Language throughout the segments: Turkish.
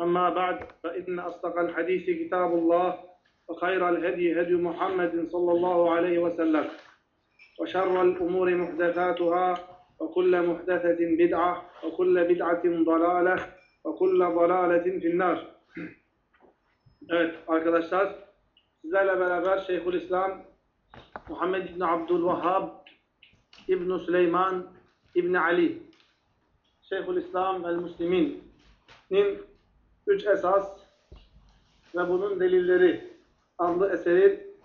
أما بعد فإن أصدق الحديث كتاب الله وخير الهدي هدي محمد صلى الله عليه وسلم وشر الأمور محدثاتها وكل محدثة بدعة وكل بدعة ضلالة وكل ضلالة في النار. Evet arkadaşlar sizlerle beraber Şeyhülislam Muhammed İbni Abdülvahhab İbn Süleyman İbni Ali Şeyhülislam el Müslimin'in üç esas ve bunun delilleri adlı eserin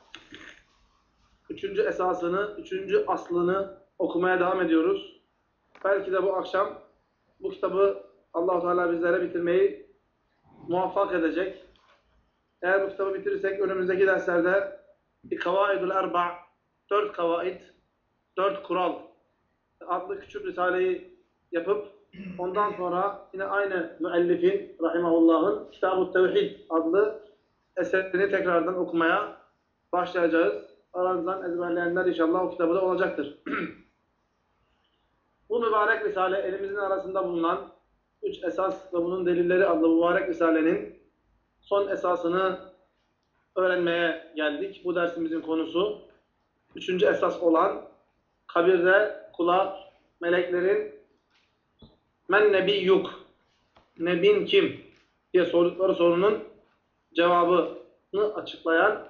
üçüncü esasını, üçüncü aslını okumaya devam ediyoruz. Belki de bu akşam bu kitabı allah Teala bizlere bitirmeyi muvaffak edecek. Eğer bu kitabı bitirirsek önümüzdeki derslerde Kavaidul Erba, dört kavaid, dört kural adlı küçük risaleyi yapıp ondan sonra yine aynı müellifin rahimahullah'ın Kitab-ı Tevhid adlı eserini tekrardan okumaya başlayacağız. Aranızdan ezberleyenler inşallah o kitabı da olacaktır. Bu mübarek risale elimizin arasında bulunan üç esas ve bunun delilleri adlı mübarek risalenin son esasını öğrenmeye geldik. Bu dersimizin konusu üçüncü esas olan kabirde kula meleklerin men nebiyyuk nebin kim diye sordukları sorunun cevabını açıklayan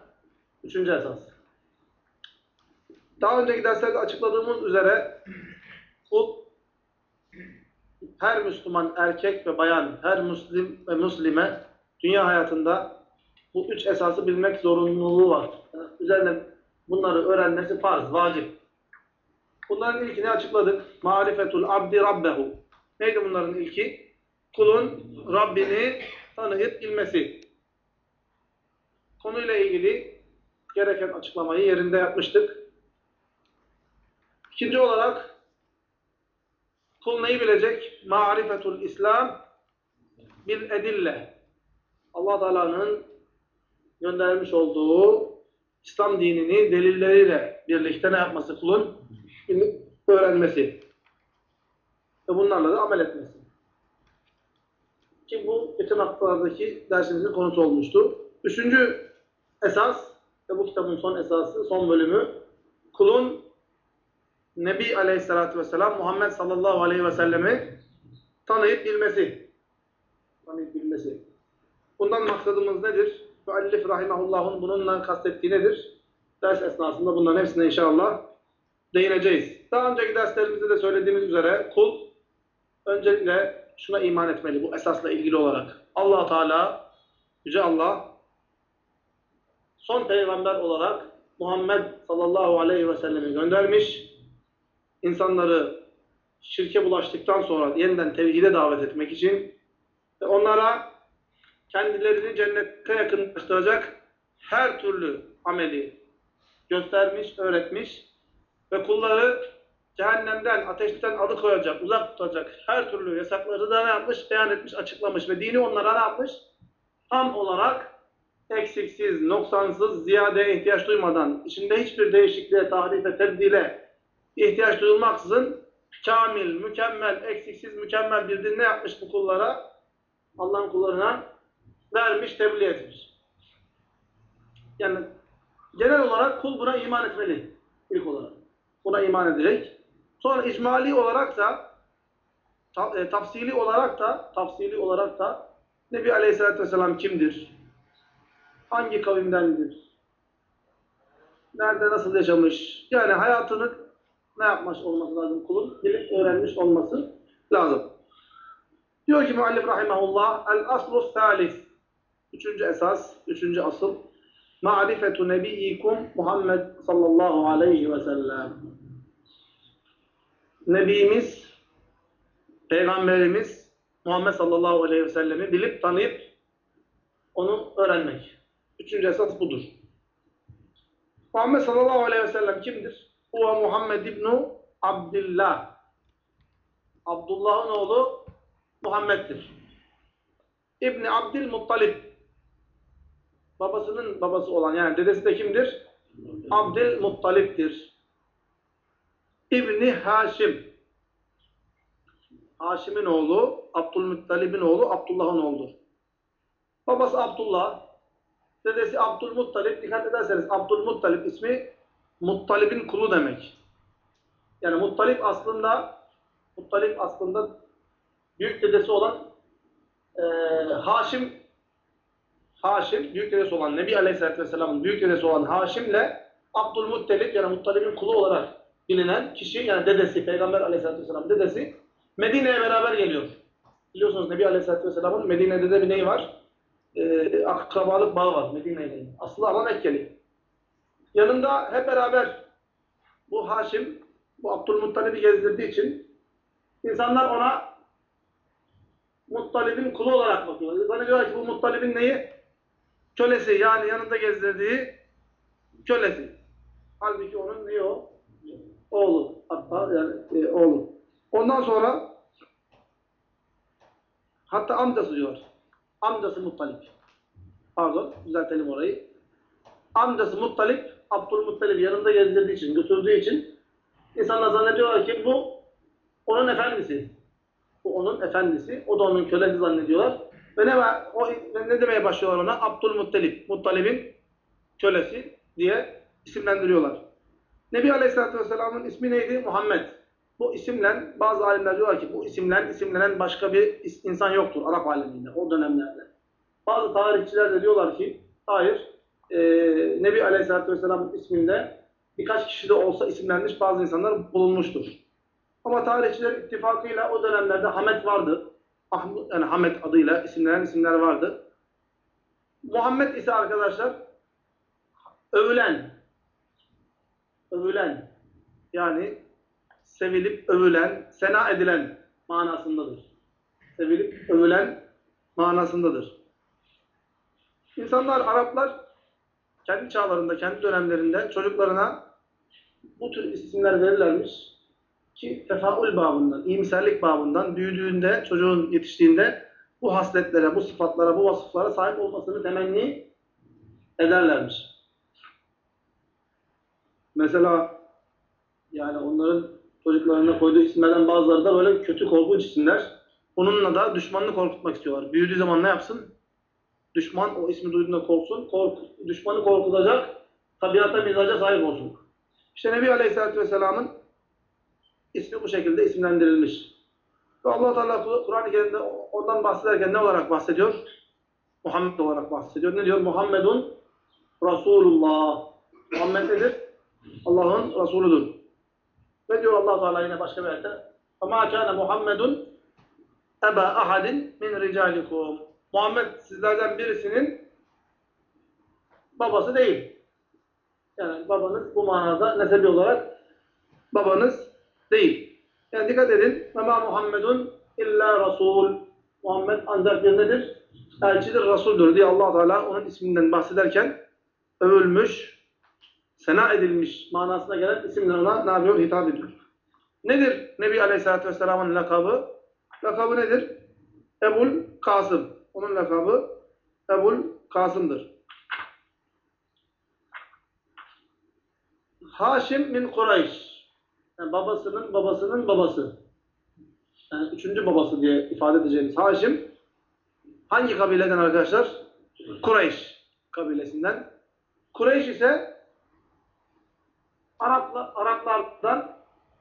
üçüncü esas. Daha önceki derslerde açıkladığımız üzere bu her Müslüman erkek ve bayan, her Müslim ve Müslime dünya hayatında bu üç esası bilmek zorunluluğu var. Yani üzerine bunları öğrenmesi farz, vacip. Bunların ilkini açıkladık. Marifetul abdi rabbehu. Neydi bunların ilki? Kulun Rabbini tanıyıp bilmesi. Konuyla ilgili gereken açıklamayı yerinde yapmıştık. İkinci olarak kul neyi bilecek? Marifetul İslam bil edille. Allah Teala'nın göndermiş olduğu İslam dinini delilleriyle birlikte ne yapması kulun? Öğrenmesi. Ve bunlarla da amel etmesi. Ki bu geçen haftalardaki dersimizin konusu olmuştu. Üçüncü esas ve bu kitabın son esası, son bölümü kulun Nebi Aleyhisselatü Vesselam Muhammed sallallahu aleyhi ve sellemi tanıyıp bilmesi. Tanıyıp bilmesi. Bundan maksadımız nedir? Müellif rahimahullah'ın bununla kastettiği nedir? Ders esnasında bunların hepsine inşallah değineceğiz. Daha önceki derslerimizde de söylediğimiz üzere kul öncelikle şuna iman etmeli bu esasla ilgili olarak. allah Teala, Yüce Allah son peygamber olarak Muhammed sallallahu aleyhi ve sellemi göndermiş. İnsanları şirke bulaştıktan sonra yeniden tevhide davet etmek için ve onlara kendilerini cennete yakınlaştıracak her türlü ameli göstermiş, öğretmiş ve kulları cehennemden, ateşten alıkoyacak, uzak tutacak her türlü yasakları da ne yapmış? Beyan etmiş, açıklamış ve dini onlara ne yapmış? Tam olarak eksiksiz, noksansız, ziyadeye ihtiyaç duymadan, içinde hiçbir değişikliğe, tahrife, tebdile ihtiyaç duyulmaksızın kamil, mükemmel, eksiksiz, mükemmel bir din ne yapmış bu kullara? Allah'ın kullarına vermiş, tebliğ etmiş. Yani genel olarak kul buna iman etmeli ilk olarak. Buna iman edecek. Sonra icmali olarak da e, tafsili olarak da tafsili olarak da Nebi Aleyhisselatü Vesselam kimdir? Hangi kavimdendir? Nerede nasıl yaşamış? Yani hayatını ne yapmış olması lazım kulun? Bilip öğrenmiş olması lazım. Diyor ki müellif rahimahullah el aslu thalith Üçüncü esas, üçüncü asıl marifetu nebiyyikum Muhammed sallallahu aleyhi ve sellem. Nebimiz, Peygamberimiz Muhammed sallallahu aleyhi ve sellemi bilip tanıyıp onu öğrenmek. Üçüncü esas budur. Muhammed sallallahu aleyhi ve sellem kimdir? Huve Muhammed İbnu Abdillah. Abdullah'ın oğlu Muhammed'dir. İbni Abdülmuttalib. Babasının babası olan yani dedesi de kimdir? Abdülmuttalip'tir. İbni Haşim. Haşim'in oğlu, Abdülmuttalib'in oğlu, Abdullah'ın oğludur. Babası Abdullah, dedesi Abdülmuttalib. Dikkat ederseniz Abdülmuttalib ismi Muttalib'in kulu demek. Yani Muttalib aslında Muttalib aslında büyük dedesi olan e, Haşim Haşim, büyük dedesi olan Nebi Aleyhisselatü Vesselam'ın büyük dedesi olan Haşim'le Abdülmuttalib yani Muttalib'in kulu olarak bilinen kişi yani dedesi, Peygamber Aleyhisselatü Vesselam dedesi Medine'ye beraber geliyor. Biliyorsunuz Nebi Aleyhisselatü Vesselam'ın Medine'de de bir neyi var? Ee, akrabalık bağı var Medine ile. Aslı ama Mekkeli. Yanında hep beraber bu Haşim, bu Abdülmuttalib'i gezdirdiği için insanlar ona Muttalib'in kulu olarak bakıyor. Zannediyorlar ki bu Muttalib'in neyi? Kölesi yani yanında gezdirdiği kölesi. Halbuki onun neyi o? Oğlu. Hatta yani e, oğlu. Ondan sonra hatta amcası diyor. Amcası Muttalip. Pardon, düzeltelim orayı. Amcası Muttalip, Abdülmuttalip yanında gezdirdiği için, götürdüğü için insanlar zannediyorlar ki bu onun efendisi. Bu onun efendisi. O da onun kölesi zannediyorlar. Ve ne, o, ne demeye başlıyorlar ona? Abdülmuttalip. Muttalib'in kölesi diye isimlendiriyorlar. Nebi Aleyhisselatü Vesselam'ın ismi neydi? Muhammed. Bu isimle bazı alimler diyorlar ki bu isimle isimlenen başka bir insan yoktur Arap aleminde o dönemlerde. Bazı tarihçiler de diyorlar ki hayır e, Nebi Aleyhisselatü Vesselam'ın isminde birkaç kişi de olsa isimlenmiş bazı insanlar bulunmuştur. Ama tarihçiler ittifakıyla o dönemlerde Hamet vardı. Yani Hamet adıyla isimlenen isimler vardı. Muhammed ise arkadaşlar övülen, övülen yani sevilip övülen, sena edilen manasındadır. Sevilip övülen manasındadır. İnsanlar, Araplar kendi çağlarında, kendi dönemlerinde çocuklarına bu tür isimler verirlermiş ki tefaül babından, iyimserlik babından büyüdüğünde, çocuğun yetiştiğinde bu hasletlere, bu sıfatlara, bu vasıflara sahip olmasını temenni ederlermiş. Mesela yani onların çocuklarına koyduğu isimlerden bazıları da böyle kötü korkunç isimler. Onunla da düşmanını korkutmak istiyorlar. Büyüdüğü zaman ne yapsın? Düşman o ismi duyduğunda korksun. Kork, düşmanı korkutacak tabiata, mizaca sahip olsun. İşte Nebi Aleyhisselatü Vesselam'ın ismi bu şekilde isimlendirilmiş. Ve allah Teala Kur'an-ı Kerim'de ondan bahsederken ne olarak bahsediyor? Muhammed olarak bahsediyor. Ne diyor? Muhammedun Resulullah. Muhammed nedir? Allah'ın Resuludur. Ve diyor allah Teala yine başka bir ayette فَمَا كَانَ مُحَمَّدٌ اَبَا اَحَدٍ مِنْ رِجَالِكُمْ Muhammed sizlerden birisinin babası değil. Yani babanız bu manada nesebi olarak babanız değil. Yani dikkat edin. وَمَا Muhammedun illa Rasul. Muhammed ancak bir nedir? Elçidir, Resul'dür diye allah Teala onun isminden bahsederken övülmüş, sena edilmiş manasına gelen isimle ona ne yapıyor? Hitap ediyor. Nedir Nebi Aleyhisselatü Vesselam'ın lakabı? Lakabı nedir? Ebul Kasım. Onun lakabı Ebul Kasım'dır. Haşim min Kureyş. Yani babasının babasının babası. Yani üçüncü babası diye ifade edeceğimiz Haşim hangi kabileden arkadaşlar? Kureyş kabilesinden. Kureyş ise Arapla, Araplardan,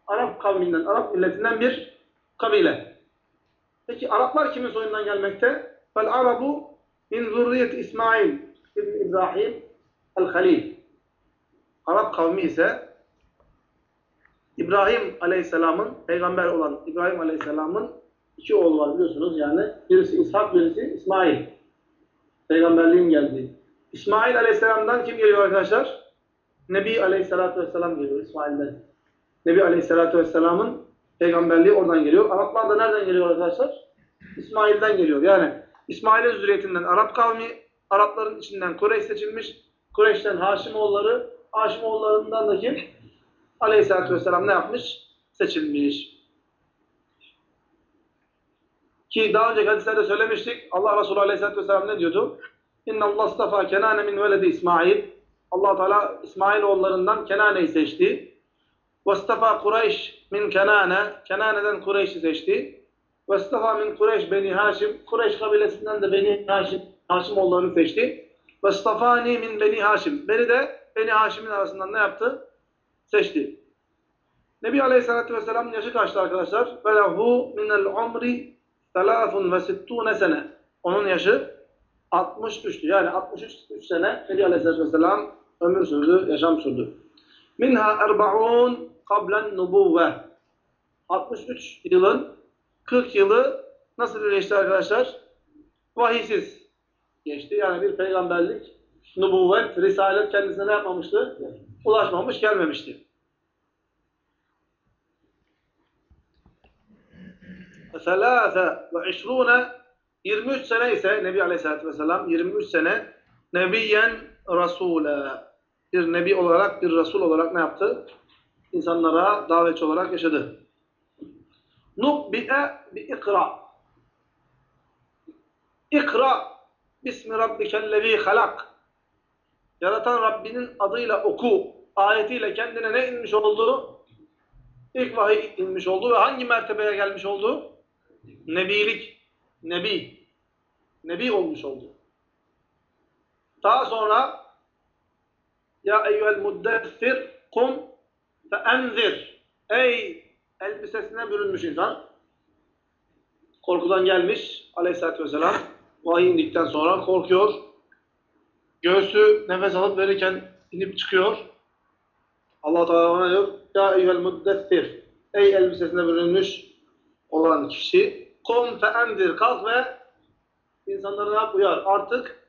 Arap kavminden, Arap milletinden bir kabile. Peki Araplar kimin soyundan gelmekte? Fel Arabu min zurriyeti İsmail ibn İbrahim el-Halil. Arap kavmi ise İbrahim Aleyhisselam'ın, peygamber olan İbrahim Aleyhisselam'ın iki oğlu var biliyorsunuz yani. Birisi İshak, birisi İsmail. Peygamberliğin geldiği. İsmail Aleyhisselam'dan kim geliyor arkadaşlar? Nebi Aleyhisselatü Vesselam geliyor İsmail'den. Nebi Aleyhisselatü Vesselam'ın peygamberliği oradan geliyor. Araplar da nereden geliyor arkadaşlar? İsmail'den geliyor. Yani İsmail'in zürriyetinden Arap kavmi, Arapların içinden Kureyş seçilmiş. Kureyş'ten Haşimoğulları, Haşimoğullarından da kim? Aleyhisselatü Vesselam ne yapmış? Seçilmiş. Ki daha önceki hadislerde söylemiştik. Allah Resulü Aleyhisselatü Vesselam ne diyordu? İnna Allah astafa Kenane min veledi İsmail. Allah Teala İsmail oğullarından Kenane'yi seçti. Vastafa Kureyş min Kenane. Kenane'den Kureyş'i seçti. Vastafa min Kureyş Beni Haşim. Kureyş kabilesinden de Beni Haşim, Haşim oğullarını seçti. Vastafani min Beni Haşim. Beni de Beni Haşim'in arasından ne yaptı? Seçti. Nebi Aleyhisselatü Vesselam'ın yaşı kaçtı arkadaşlar? Velehu minel umri telafun ve sittune sene. Onun yaşı 63'tü. Yani 63 üç sene Nebi Aleyhisselatü Vesselam ömür sürdü, yaşam sürdü. Minha erba'un kablen nubuvve. 63 yılın 40 yılı nasıl geçti arkadaşlar? Vahiysiz geçti. Yani bir peygamberlik, nubuvvet, risalet kendisine ne yapmamıştı? Ulaşmamış, gelmemişti. Selâfe ve işrûne 23 sene ise Nebi Aleyhisselatü Vesselam 23 sene Nebiyen Rasûle bir nebi olarak, bir Resul olarak ne yaptı? İnsanlara davetçi olarak yaşadı. Nubbi'e bi ikra. İkra bismi rabbikellezî halak. Yaratan Rabbinin adıyla oku. Ayetiyle kendine ne inmiş oldu? İlk vahiy inmiş oldu ve hangi mertebeye gelmiş oldu? Nebilik. Nebi. Nebi olmuş oldu. Daha sonra Ya eyyuhel muddessir kum fe. Ey elbisesine bürünmüş insan. Korkudan gelmiş aleyhissalatü vesselam. Vahiy indikten sonra korkuyor. Göğsü nefes alıp verirken inip çıkıyor. Allah Teala ona diyor Ya eyyuhel muddessir. Ey elbisesine bürünmüş olan kişi Kum fe. Kalk ve insanları ne? Uyar. Artık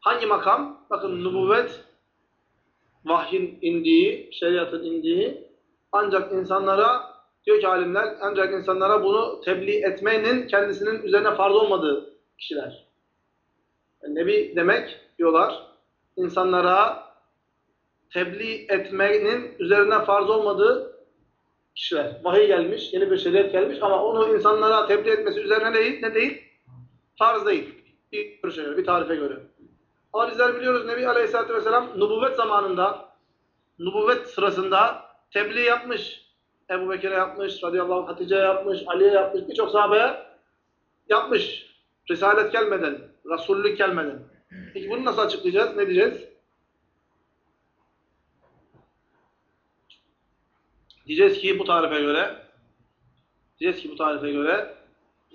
hangi makam? Bakın nübüvvet vahyin indiği, şeriatın indiği ancak insanlara diyor ki alimler ancak insanlara bunu tebliğ etmenin kendisinin üzerine farz olmadığı kişiler. Yani Nebi demek diyorlar insanlara tebliğ etmenin üzerine farz olmadığı kişiler. Vahiy gelmiş, yeni bir şeriat gelmiş ama onu insanlara tebliğ etmesi üzerine değil, ne değil? Farz değil. Bir görüşe göre, bir tarife göre. Ama bizler biliyoruz Nebi Aleyhisselatü Vesselam nübüvvet zamanında, nübüvvet sırasında tebliğ yapmış. Ebu Bekir'e yapmış, radıyallahu anh, Hatice'ye yapmış, Ali'ye yapmış, birçok sahabeye yapmış. Risalet gelmeden, Resullük gelmeden. Peki bunu nasıl açıklayacağız? Ne diyeceğiz? Diyeceğiz ki bu tarife göre diyeceğiz ki bu tarife göre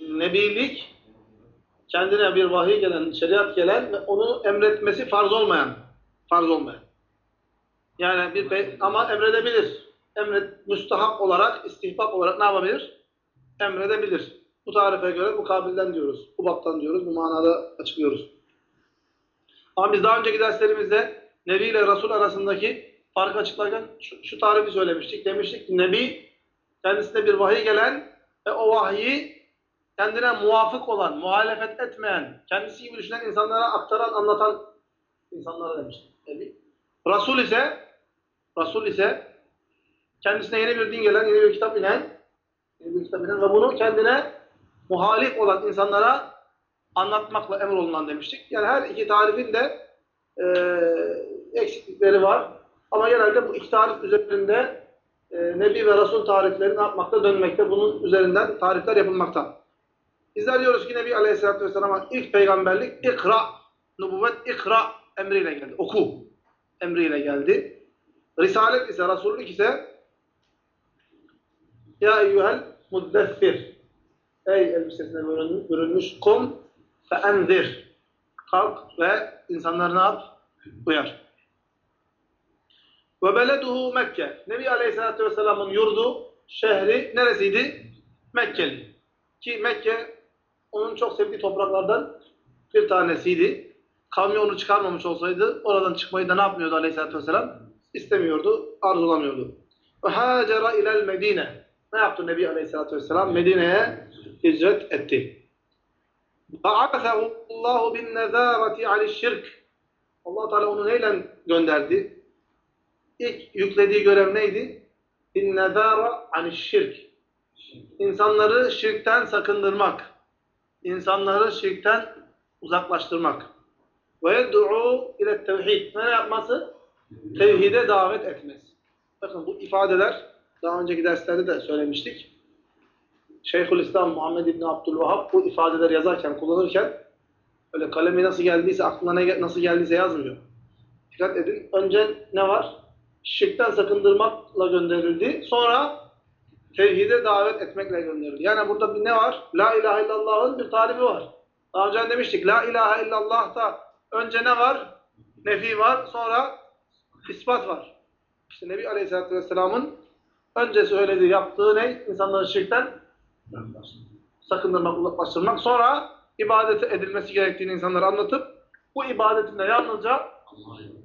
nebilik kendine bir vahiy gelen, şeriat gelen ve onu emretmesi farz olmayan farz olmayan. Yani bir ama emredebilir. Emret müstahap olarak, istihbap olarak ne yapabilir? Emredebilir. Bu tarife göre bu kabilden diyoruz. Bu baptan diyoruz. Bu manada açıklıyoruz. Ama biz daha önceki derslerimizde Nebi ile Resul arasındaki farkı açıklarken şu, şu tarifi söylemiştik. Demiştik ki Nebi kendisine bir vahiy gelen ve o vahiyi kendine muvafık olan, muhalefet etmeyen, kendisi gibi düşünen insanlara aktaran, anlatan insanlara demiştik. Nebi. Resul ise Resul ise kendisine yeni bir din gelen, yeni bir kitap inen, yeni bir kitap inen ve bunu kendine muhalif olan insanlara anlatmakla emrolunan demiştik. Yani her iki tarifin de e, eksiklikleri var. Ama genelde bu iki tarif üzerinde e, Nebi ve Resul tarifleri ne yapmakta? Dönmekte. Bunun üzerinden tarifler yapılmakta. Bizler diyoruz ki Nebi Aleyhisselatü Vesselam'a ilk peygamberlik ikra, nübüvvet ikra emriyle geldi. Oku emriyle geldi. Risalet ise, Resullük ise Ya eyyuhel muddessir Ey elbisesine bürünmüş kum fe enzir Kalk ve insanları ne yap? Uyar. Ve beleduhu Mekke. Nebi Aleyhisselatü Vesselam'ın yurdu, şehri neresiydi? Mekkeli. Ki Mekke onun çok sevdiği topraklardan bir tanesiydi. Kavmi onu çıkarmamış olsaydı oradan çıkmayı da ne yapmıyordu Aleyhisselatü Vesselam? İstemiyordu, arzulamıyordu. Ve hacera ilel Medine. Ne yaptı Nebi Aleyhisselatü Vesselam? Medine'ye hicret etti. بَعَثَهُ اللّٰهُ بِالنَّذَارَةِ عَلِ الشِّرْكِ allah Teala onu neyle gönderdi? İlk yüklediği görev neydi? بِالنَّذَارَ عَنِ الشِّرْكِ İnsanları şirkten sakındırmak. insanları şirkten uzaklaştırmak. Ve yed'u ile tevhid. Ne yapması? Tevhide davet etmesi. Bakın bu ifadeler daha önceki derslerde de söylemiştik. Şeyhülislam Muhammed İbni Abdülvahhab bu ifadeleri yazarken, kullanırken öyle kalemi nasıl geldiyse, aklına ne, nasıl geldiyse yazmıyor. Dikkat edin. Önce ne var? Şirkten sakındırmakla gönderildi. Sonra tevhide davet etmekle gönderildi. Yani burada bir ne var? La ilahe illallah'ın bir talibi var. Daha önce demiştik. La ilahe illallah'ta önce ne var? Nefi var. Sonra ispat var. İşte Nebi Aleyhisselatü Vesselam'ın önce söylediği, yaptığı ne? İnsanları şirkten sakındırmak, uzaklaştırmak. Sonra ibadeti edilmesi gerektiğini insanlara anlatıp bu ibadetin de yalnızca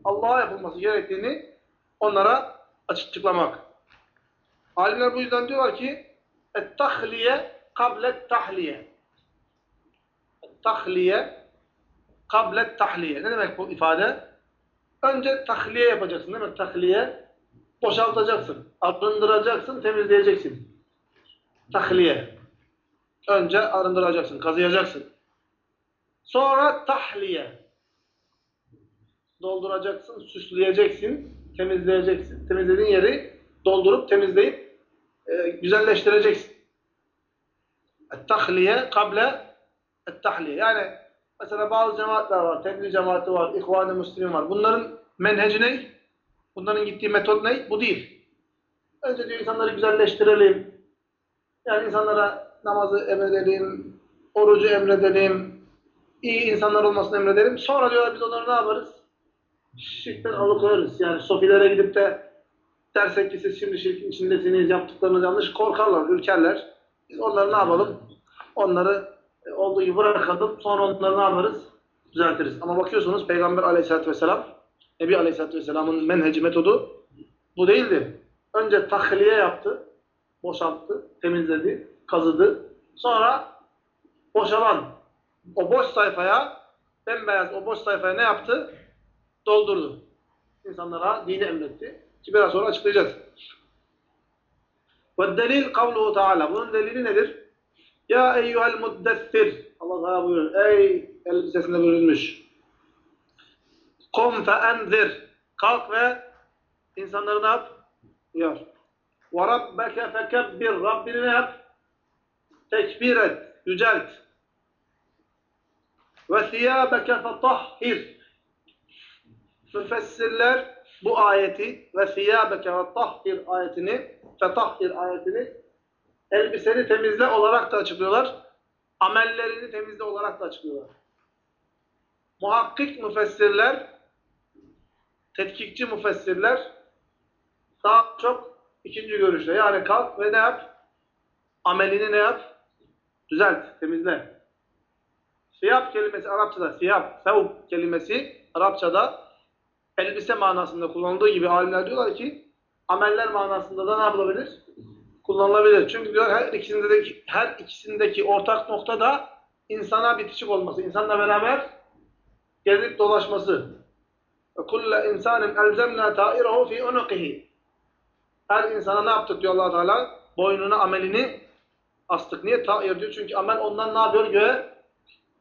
Allah'a yapılması gerektiğini onlara açıklamak. Alimler bu yüzden diyorlar ki et-tahliye kablet tahliye. Et-tahliye kablet tahliye. Ne demek bu ifade? Önce tahliye yapacaksın değil mi? Tahliye boşaltacaksın, arındıracaksın, temizleyeceksin. Tahliye. Önce arındıracaksın, kazıyacaksın. Sonra tahliye. Dolduracaksın, süsleyeceksin, temizleyeceksin. Temizlediğin yeri doldurup temizleyip e, güzelleştireceksin. Et-tahliye kable et-tahliye. Yani mesela bazı cemaatler var, tebliğ cemaati var, ihvan-ı müslimin var. Bunların menheci ne? Bunların gittiği metot ne? Bu değil. Önce diyor insanları güzelleştirelim. Yani insanlara namazı emredelim, orucu emredelim, iyi insanlar olmasını emredelim. Sonra diyorlar biz onları ne yaparız? Şirkten alıkoyarız. Yani sofilere gidip de dersek ki siz şimdi şirkin içindesiniz, yaptıklarınız yanlış, korkarlar, ürkerler. Biz onları ne yapalım? Onları e, olduğu gibi bırakalım, sonra onları ne yaparız? Düzeltiriz. Ama bakıyorsunuz Peygamber aleyhissalatü vesselam, Nebi aleyhissalatü vesselamın menheci metodu bu değildi. Önce tahliye yaptı, boşalttı, temizledi, kazıdı. Sonra boşalan o boş sayfaya, bembeyaz o boş sayfaya ne yaptı? Doldurdu. İnsanlara dini emretti. Ki biraz sonra açıklayacağız. Delil kavluhu Teala. Bunun delili nedir? Ya eyyuhel muddessir. Allah Teala buyuruyor. Ey elbisesinde buyurulmuş. Kum fe. Kalk ve insanları ne yap? Uyar. Ve rabbeke fekebbir. Rabbini ne yap? Tekbir et. Yücelt. Ve thiyâbeke fetahhir. Müfessirler bu ayeti ve thiyâbeke ve tahhir ayetini fetahhir ayetini elbiseni temizle olarak da açıklıyorlar. Amellerini temizle olarak da açıklıyorlar. Muhakkik müfessirler tetkikçi müfessirler daha çok ikinci görüşte. Yani kalk ve ne yap? Amelini ne yap? Düzelt, temizle. Siyap kelimesi Arapçada, siyap, sevb kelimesi Arapçada elbise manasında kullanıldığı gibi alimler diyorlar ki ameller manasında da ne yapılabilir? Kullanılabilir. Çünkü diyor her ikisindeki her ikisindeki ortak nokta da insana bitişik olması, insanla beraber gezip dolaşması. Kulle insanin elzemna ta'irehu fi unuqihi. Her insana ne yaptık diyor Allah Teala? Boynuna amelini astık. Niye ta'ir diyor? Çünkü amel ondan ne yapıyor? Göğe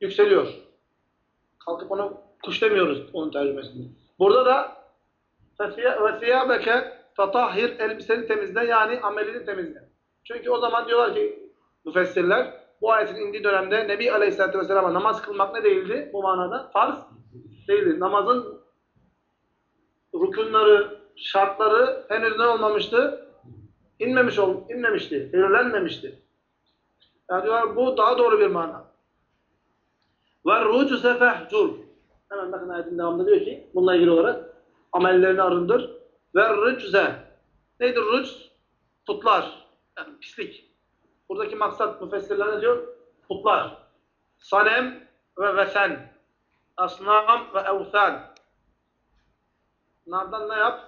yükseliyor. Kalkıp onu kuş demiyoruz onun tercümesinde. Burada da ve siyabeke tatahhir elbiseni temizle yani amelini temizle. Çünkü o zaman diyorlar ki müfessirler bu ayetin indiği dönemde Nebi Aleyhisselatü Vesselam'a namaz kılmak ne değildi bu manada? Farz değildi. Namazın rükunları, şartları henüz ne olmamıştı? İnmemiş ol, inmemişti, belirlenmemişti. Yani diyorlar bu daha doğru bir mana. Ve rucuse fehcur. Hemen bakın ayetin devamında diyor ki bununla ilgili olarak amellerini arındır. Ve rücze. Nedir rücs? Putlar. Yani pislik. Buradaki maksat müfessirler ne diyor? Putlar. Sanem ve vesen. Asnam ve evsan. Bunlardan ne yap?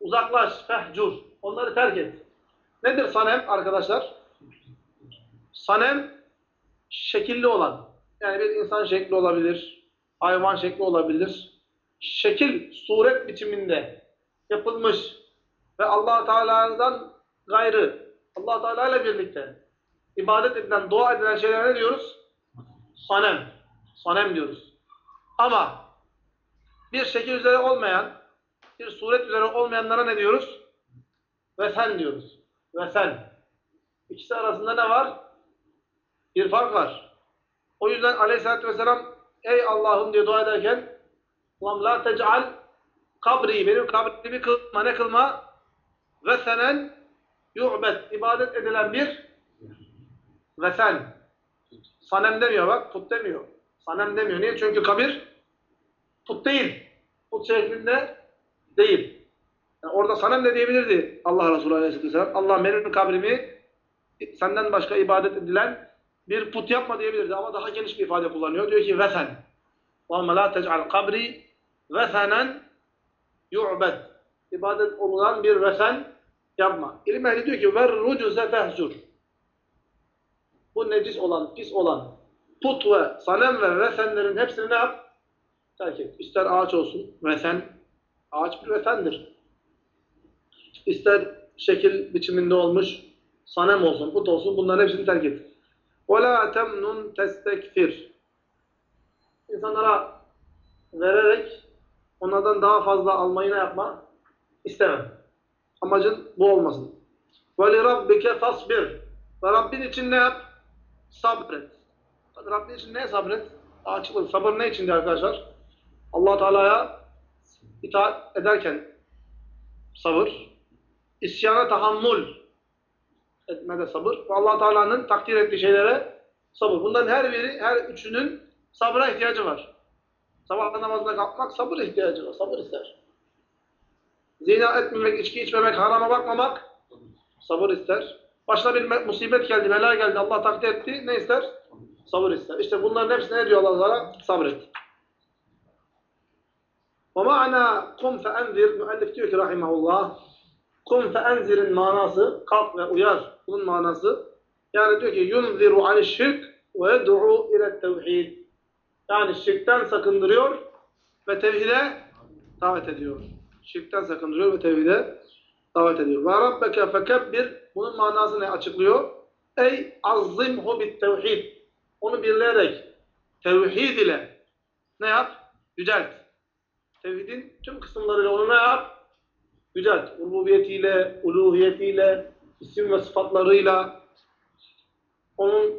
Uzaklaş, fehcur. Onları terk et. Nedir sanem arkadaşlar? Sanem şekilli olan, yani bir insan şekli olabilir, hayvan şekli olabilir, şekil, suret biçiminde yapılmış ve allah Teala'dan gayrı, allah Teala ile birlikte ibadet edilen, dua edilen şeylere ne diyoruz? Sanem. Sanem diyoruz. Ama bir şekil üzere olmayan, bir suret üzere olmayanlara ne diyoruz? Vesen diyoruz. Vesen. İkisi arasında ne var? Bir fark var. O yüzden aleyhissalatü vesselam ey Allah'ım diye dua ederken Allah'ım la tec'al kabri, benim kabrimi kılma, ne kılma? Vesenen yu'bet, ibadet edilen bir vesen. Sanem demiyor bak, put demiyor. Sanem demiyor. Niye? Çünkü kabir put değil. Put şeklinde değil. Yani orada sanem de diyebilirdi Allah Resulü Aleyhisselatü Vesselam. Allah benim kabrimi senden başka ibadet edilen bir put yapma diyebilirdi ama daha geniş bir ifade kullanıyor. Diyor ki vesen. Allahümme la tec'al kabri vesenen yu'bed. İbadet olunan bir vesen yapma. İlim ehli diyor ki ver rucuze fehzur. Bu necis olan, pis olan put ve sanem ve vesenlerin hepsini ne yap? Terk et. İster ağaç olsun, vesen, ağaç bir vesendir. İster şekil biçiminde olmuş, sanem olsun, put olsun, bunların hepsini terk et. وَلَا تَمْنُنْ تَسْتَكْفِرْ İnsanlara vererek onlardan daha fazla almayı ne yapma? İstemem. Amacın bu olmasın. وَلِرَبِّكَ فَاصْبِرْ Ve Rabbin için ne yap? Sabret. Rabbin için ne sabret? Açıklık. Sabır ne içindi arkadaşlar? allah Teala'ya itaat ederken sabır. İsyana tahammül etmede sabır. Ve allah Teala'nın takdir ettiği şeylere sabır. Bunların her biri, her üçünün sabıra ihtiyacı var. Sabah namazına kalkmak sabır ihtiyacı var. Sabır ister. Zina etmemek, içki içmemek, harama bakmamak sabır ister. Başına bir musibet geldi, bela geldi, Allah takdir etti. Ne ister? Sabır ister. İşte bunların hepsi ne diyor Allah Teala? Sabret. وَمَعْنَا kum فَاَنْذِرْ Müellif diyor ki rahimahullah kum feenzir'in manası kalk ve uyar. bunun manası yani diyor ki yunziru ani şirk ve yed'u ile tevhid. Yani şirkten sakındırıyor ve tevhide davet ediyor. Şirkten sakındırıyor ve tevhide davet ediyor. Ve rabbeke fekebbir bunun manasını açıklıyor. Ey azzimhu bit tevhid. Onu birleyerek tevhid ile ne yap? Yücelt. Tevhidin tüm kısımlarıyla onu ne yap? Yücelt. Rububiyetiyle, uluhiyetiyle, isim ve sıfatlarıyla onun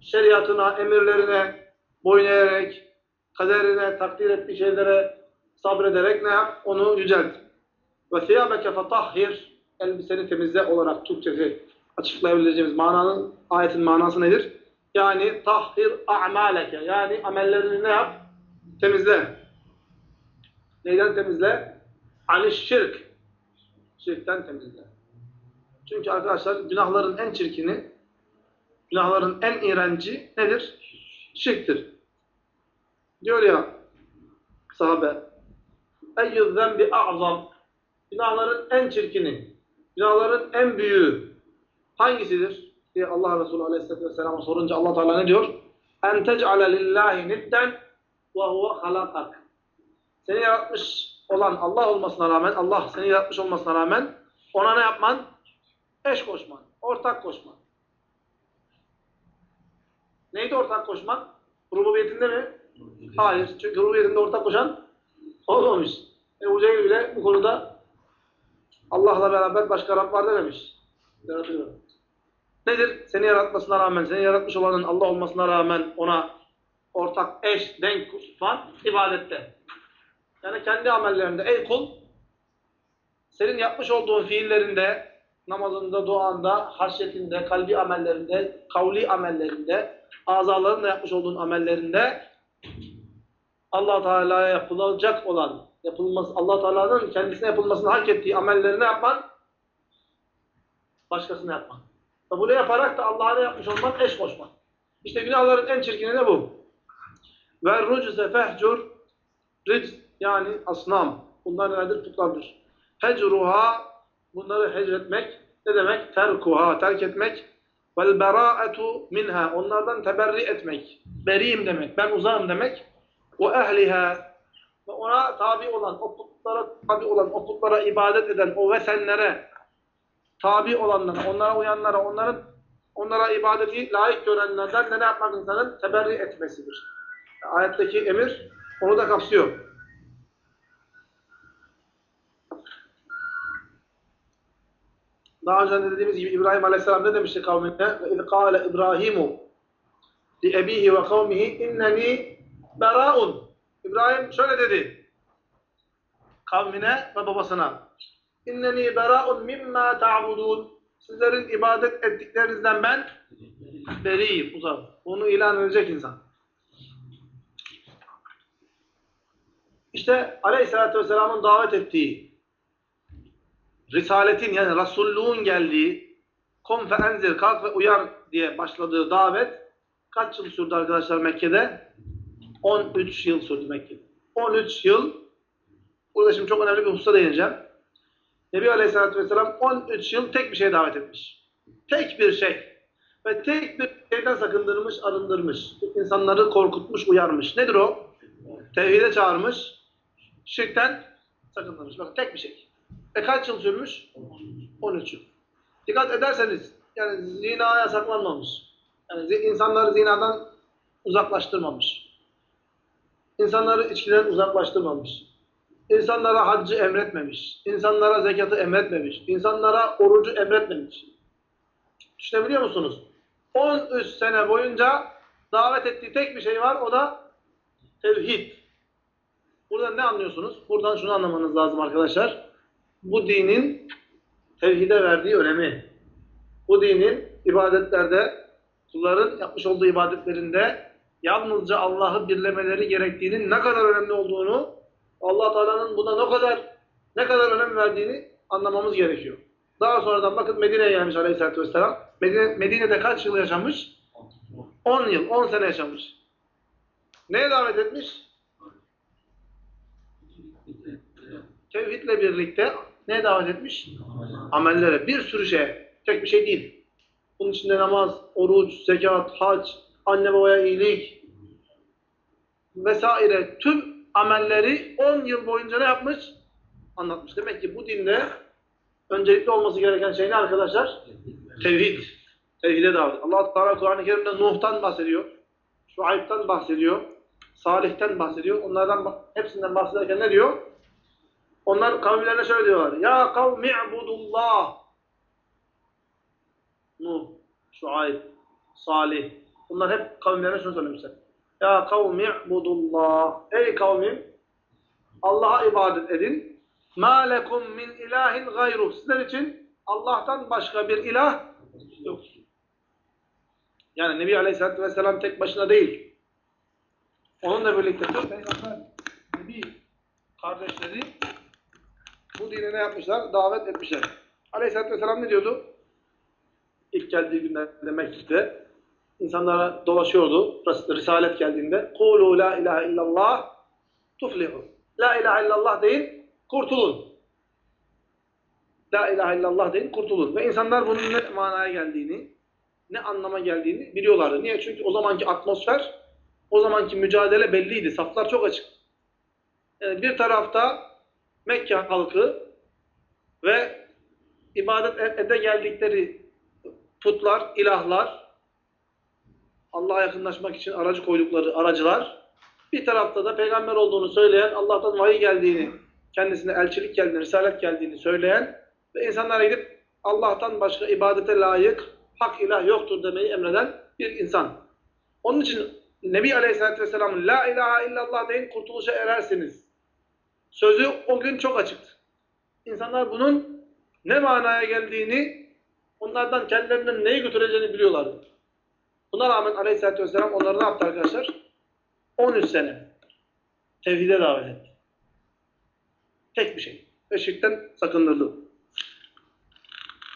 şeriatına, emirlerine boyun eğerek, kaderine, takdir ettiği şeylere sabrederek ne yap? Onu yücelt. Ve thiyâbeke fetahhir elbiseni temizle olarak Türkçesi açıklayabileceğimiz mananın, ayetin manası nedir? Yani tahhir a'maleke yani amellerini ne yap? Temizle. Neyden temizle? Ani şirk. Şirkten temizle. Çünkü arkadaşlar günahların en çirkini, günahların en iğrenci nedir? Şirktir. Diyor ya sahabe eyyü zembi a'zam günahların en çirkini, günahların en büyüğü hangisidir? diye Allah Resulü Aleyhisselatü Vesselam'a sorunca Allah Teala ne diyor? En tec'ale lillahi nidden ve huve halakak. Seni yaratmış olan Allah olmasına rağmen, Allah seni yaratmış olmasına rağmen ona ne yapman? Eş koşman, ortak koşman. Neydi ortak koşman? Rububiyetinde mi? Hayır. Çünkü rububiyetinde ortak koşan olmamış. Ebu Cehil bile bu konuda Allah'la beraber başka Rab var dememiş. Yaratıyor. Nedir? Seni yaratmasına rağmen, seni yaratmış olanın Allah olmasına rağmen ona ortak, eş, denk tutman ibadette. Yani kendi amellerinde ey kul senin yapmış olduğun fiillerinde, namazında, duanda, haşyetinde, kalbi amellerinde, kavli amellerinde, azalarında yapmış olduğun amellerinde Allah Teala'ya yapılacak olan, yapılması Allah Teala'nın kendisine yapılmasını hak ettiği amellerini yapman başkasına yapman. Ve bunu yaparak da Allah'a yapmış olman? Eş koşman. İşte günahların en çirkini de bu. Ve rucze fehcur ric yani asnam. Bunlar nedir? Putlardır. Hecruha bunları hecretmek ne demek? Terkuha terk etmek vel bera'atu minha. Onlardan teberri etmek. Beriyim demek. Ben uzağım demek. Ve ehliha. Ve ona tabi olan, o putlara tabi olan, o putlara ibadet eden, o vesenlere tabi olanlara, onlara uyanlara, onların onlara ibadeti layık görenlerden de ne yapmak insanın? Teberri etmesidir. Ayetteki emir onu da kapsıyor. Daha önce de dediğimiz gibi İbrahim Aleyhisselam ne demişti kavmine? وَاِذْ قَالَ إِبْرَاهِيمُ لِأَب۪يهِ وَقَوْمِهِ اِنَّنِي بَرَاءٌ İbrahim şöyle dedi kavmine ve babasına اِنَّنِي بَرَاءٌ مِمَّا تَعْبُدُونَ Sizlerin ibadet ettiklerinizden ben beriyim, uzak. Bunu ilan edecek insan. İşte Aleyhisselatü Vesselam'ın davet ettiği Risaletin yani Resulluğun geldiği Kom fe enzir, kalk ve uyar diye başladığı davet kaç yıl sürdü arkadaşlar Mekke'de? 13 yıl sürdü Mekke'de. 13 yıl burada şimdi çok önemli bir hususa değineceğim. Nebi Aleyhisselatü Vesselam 13 yıl tek bir şeye davet etmiş. Tek bir şey. Ve tek bir şeyden sakındırmış, arındırmış. İnsanları korkutmuş, uyarmış. Nedir o? Tevhide çağırmış. Şirkten sakındırmış. Bakın tek bir şey. E kaç yıl sürmüş? 13 yıl. Dikkat ederseniz yani zina yasaklanmamış. Yani insanları zinadan uzaklaştırmamış. İnsanları içkiden uzaklaştırmamış. İnsanlara haccı emretmemiş. İnsanlara zekatı emretmemiş. İnsanlara orucu emretmemiş. Düşünebiliyor musunuz? 13 sene boyunca davet ettiği tek bir şey var. O da tevhid. Buradan ne anlıyorsunuz? Buradan şunu anlamanız lazım arkadaşlar. Bu dinin tevhide verdiği önemi. Bu dinin ibadetlerde, kulların yapmış olduğu ibadetlerinde yalnızca Allah'ı birlemeleri gerektiğinin ne kadar önemli olduğunu, Allah Teala'nın buna ne kadar ne kadar önem verdiğini anlamamız gerekiyor. Daha sonradan bakın Medine'ye gelmiş Aleyhisselatü Vesselam. Medine, Medine'de kaç yıl yaşamış? 10 yıl, 10 sene yaşamış. Neye davet etmiş? Tevhidle birlikte neye davet etmiş? Amellere. Bir sürü şey. Tek bir şey değil. Bunun içinde namaz, oruç, zekat, hac, anne babaya iyilik vesaire tüm amelleri 10 yıl boyunca ne yapmış? Anlatmış. Demek ki bu dinde öncelikli olması gereken şey ne arkadaşlar? Tevhid. Tevhide davet. Allah Teala Kur'an-ı Kerim'de Nuh'tan bahsediyor. Şuayb'tan bahsediyor. Salih'ten bahsediyor. Onlardan hepsinden bahsederken ne diyor? Onlar kavimlerine şöyle diyorlar. Ya kavmi ibudullah. Nuh, Şuayb, Salih. Bunlar hep kavimlerine şunu söylemişler. Ya kavmi ibudullah. Ey kavmim Allah'a ibadet edin. Ma lekum min ilahin gayruh. Sizler için Allah'tan başka bir ilah yok. Yani Nebi Aleyhisselatü Vesselam tek başına değil. Onunla birlikte tüm peygamber, Nebi kardeşleri bu dine ne yapmışlar? Davet etmişler. Aleyhisselatü Vesselam ne diyordu? İlk geldiği günlerde Mekke'de insanlara dolaşıyordu. Ris- Risalet geldiğinde. Kulu la ilahe illallah tuflihu. La ilahe illallah deyin, kurtulun. La ilahe illallah deyin, kurtulun. Ve insanlar bunun ne manaya geldiğini, ne anlama geldiğini biliyorlardı. Niye? Çünkü o zamanki atmosfer, o zamanki mücadele belliydi. Saflar çok açık. Yani bir tarafta Mekke halkı ve ibadet e- ede geldikleri putlar, ilahlar, Allah'a yakınlaşmak için aracı koydukları aracılar, bir tarafta da peygamber olduğunu söyleyen, Allah'tan vahiy geldiğini, kendisine elçilik geldiğini, risalet geldiğini söyleyen ve insanlara gidip Allah'tan başka ibadete layık hak ilah yoktur demeyi emreden bir insan. Onun için Nebi Aleyhisselatü Vesselam La ilahe illallah deyin kurtuluşa erersiniz. Sözü o gün çok açıktı. İnsanlar bunun ne manaya geldiğini, onlardan kendilerinden neyi götüreceğini biliyorlardı. Buna rağmen Aleyhisselatü Vesselam onları ne yaptı arkadaşlar? 13 sene tevhide davet etti. Tek bir şey. Ve şirkten sakındırdı.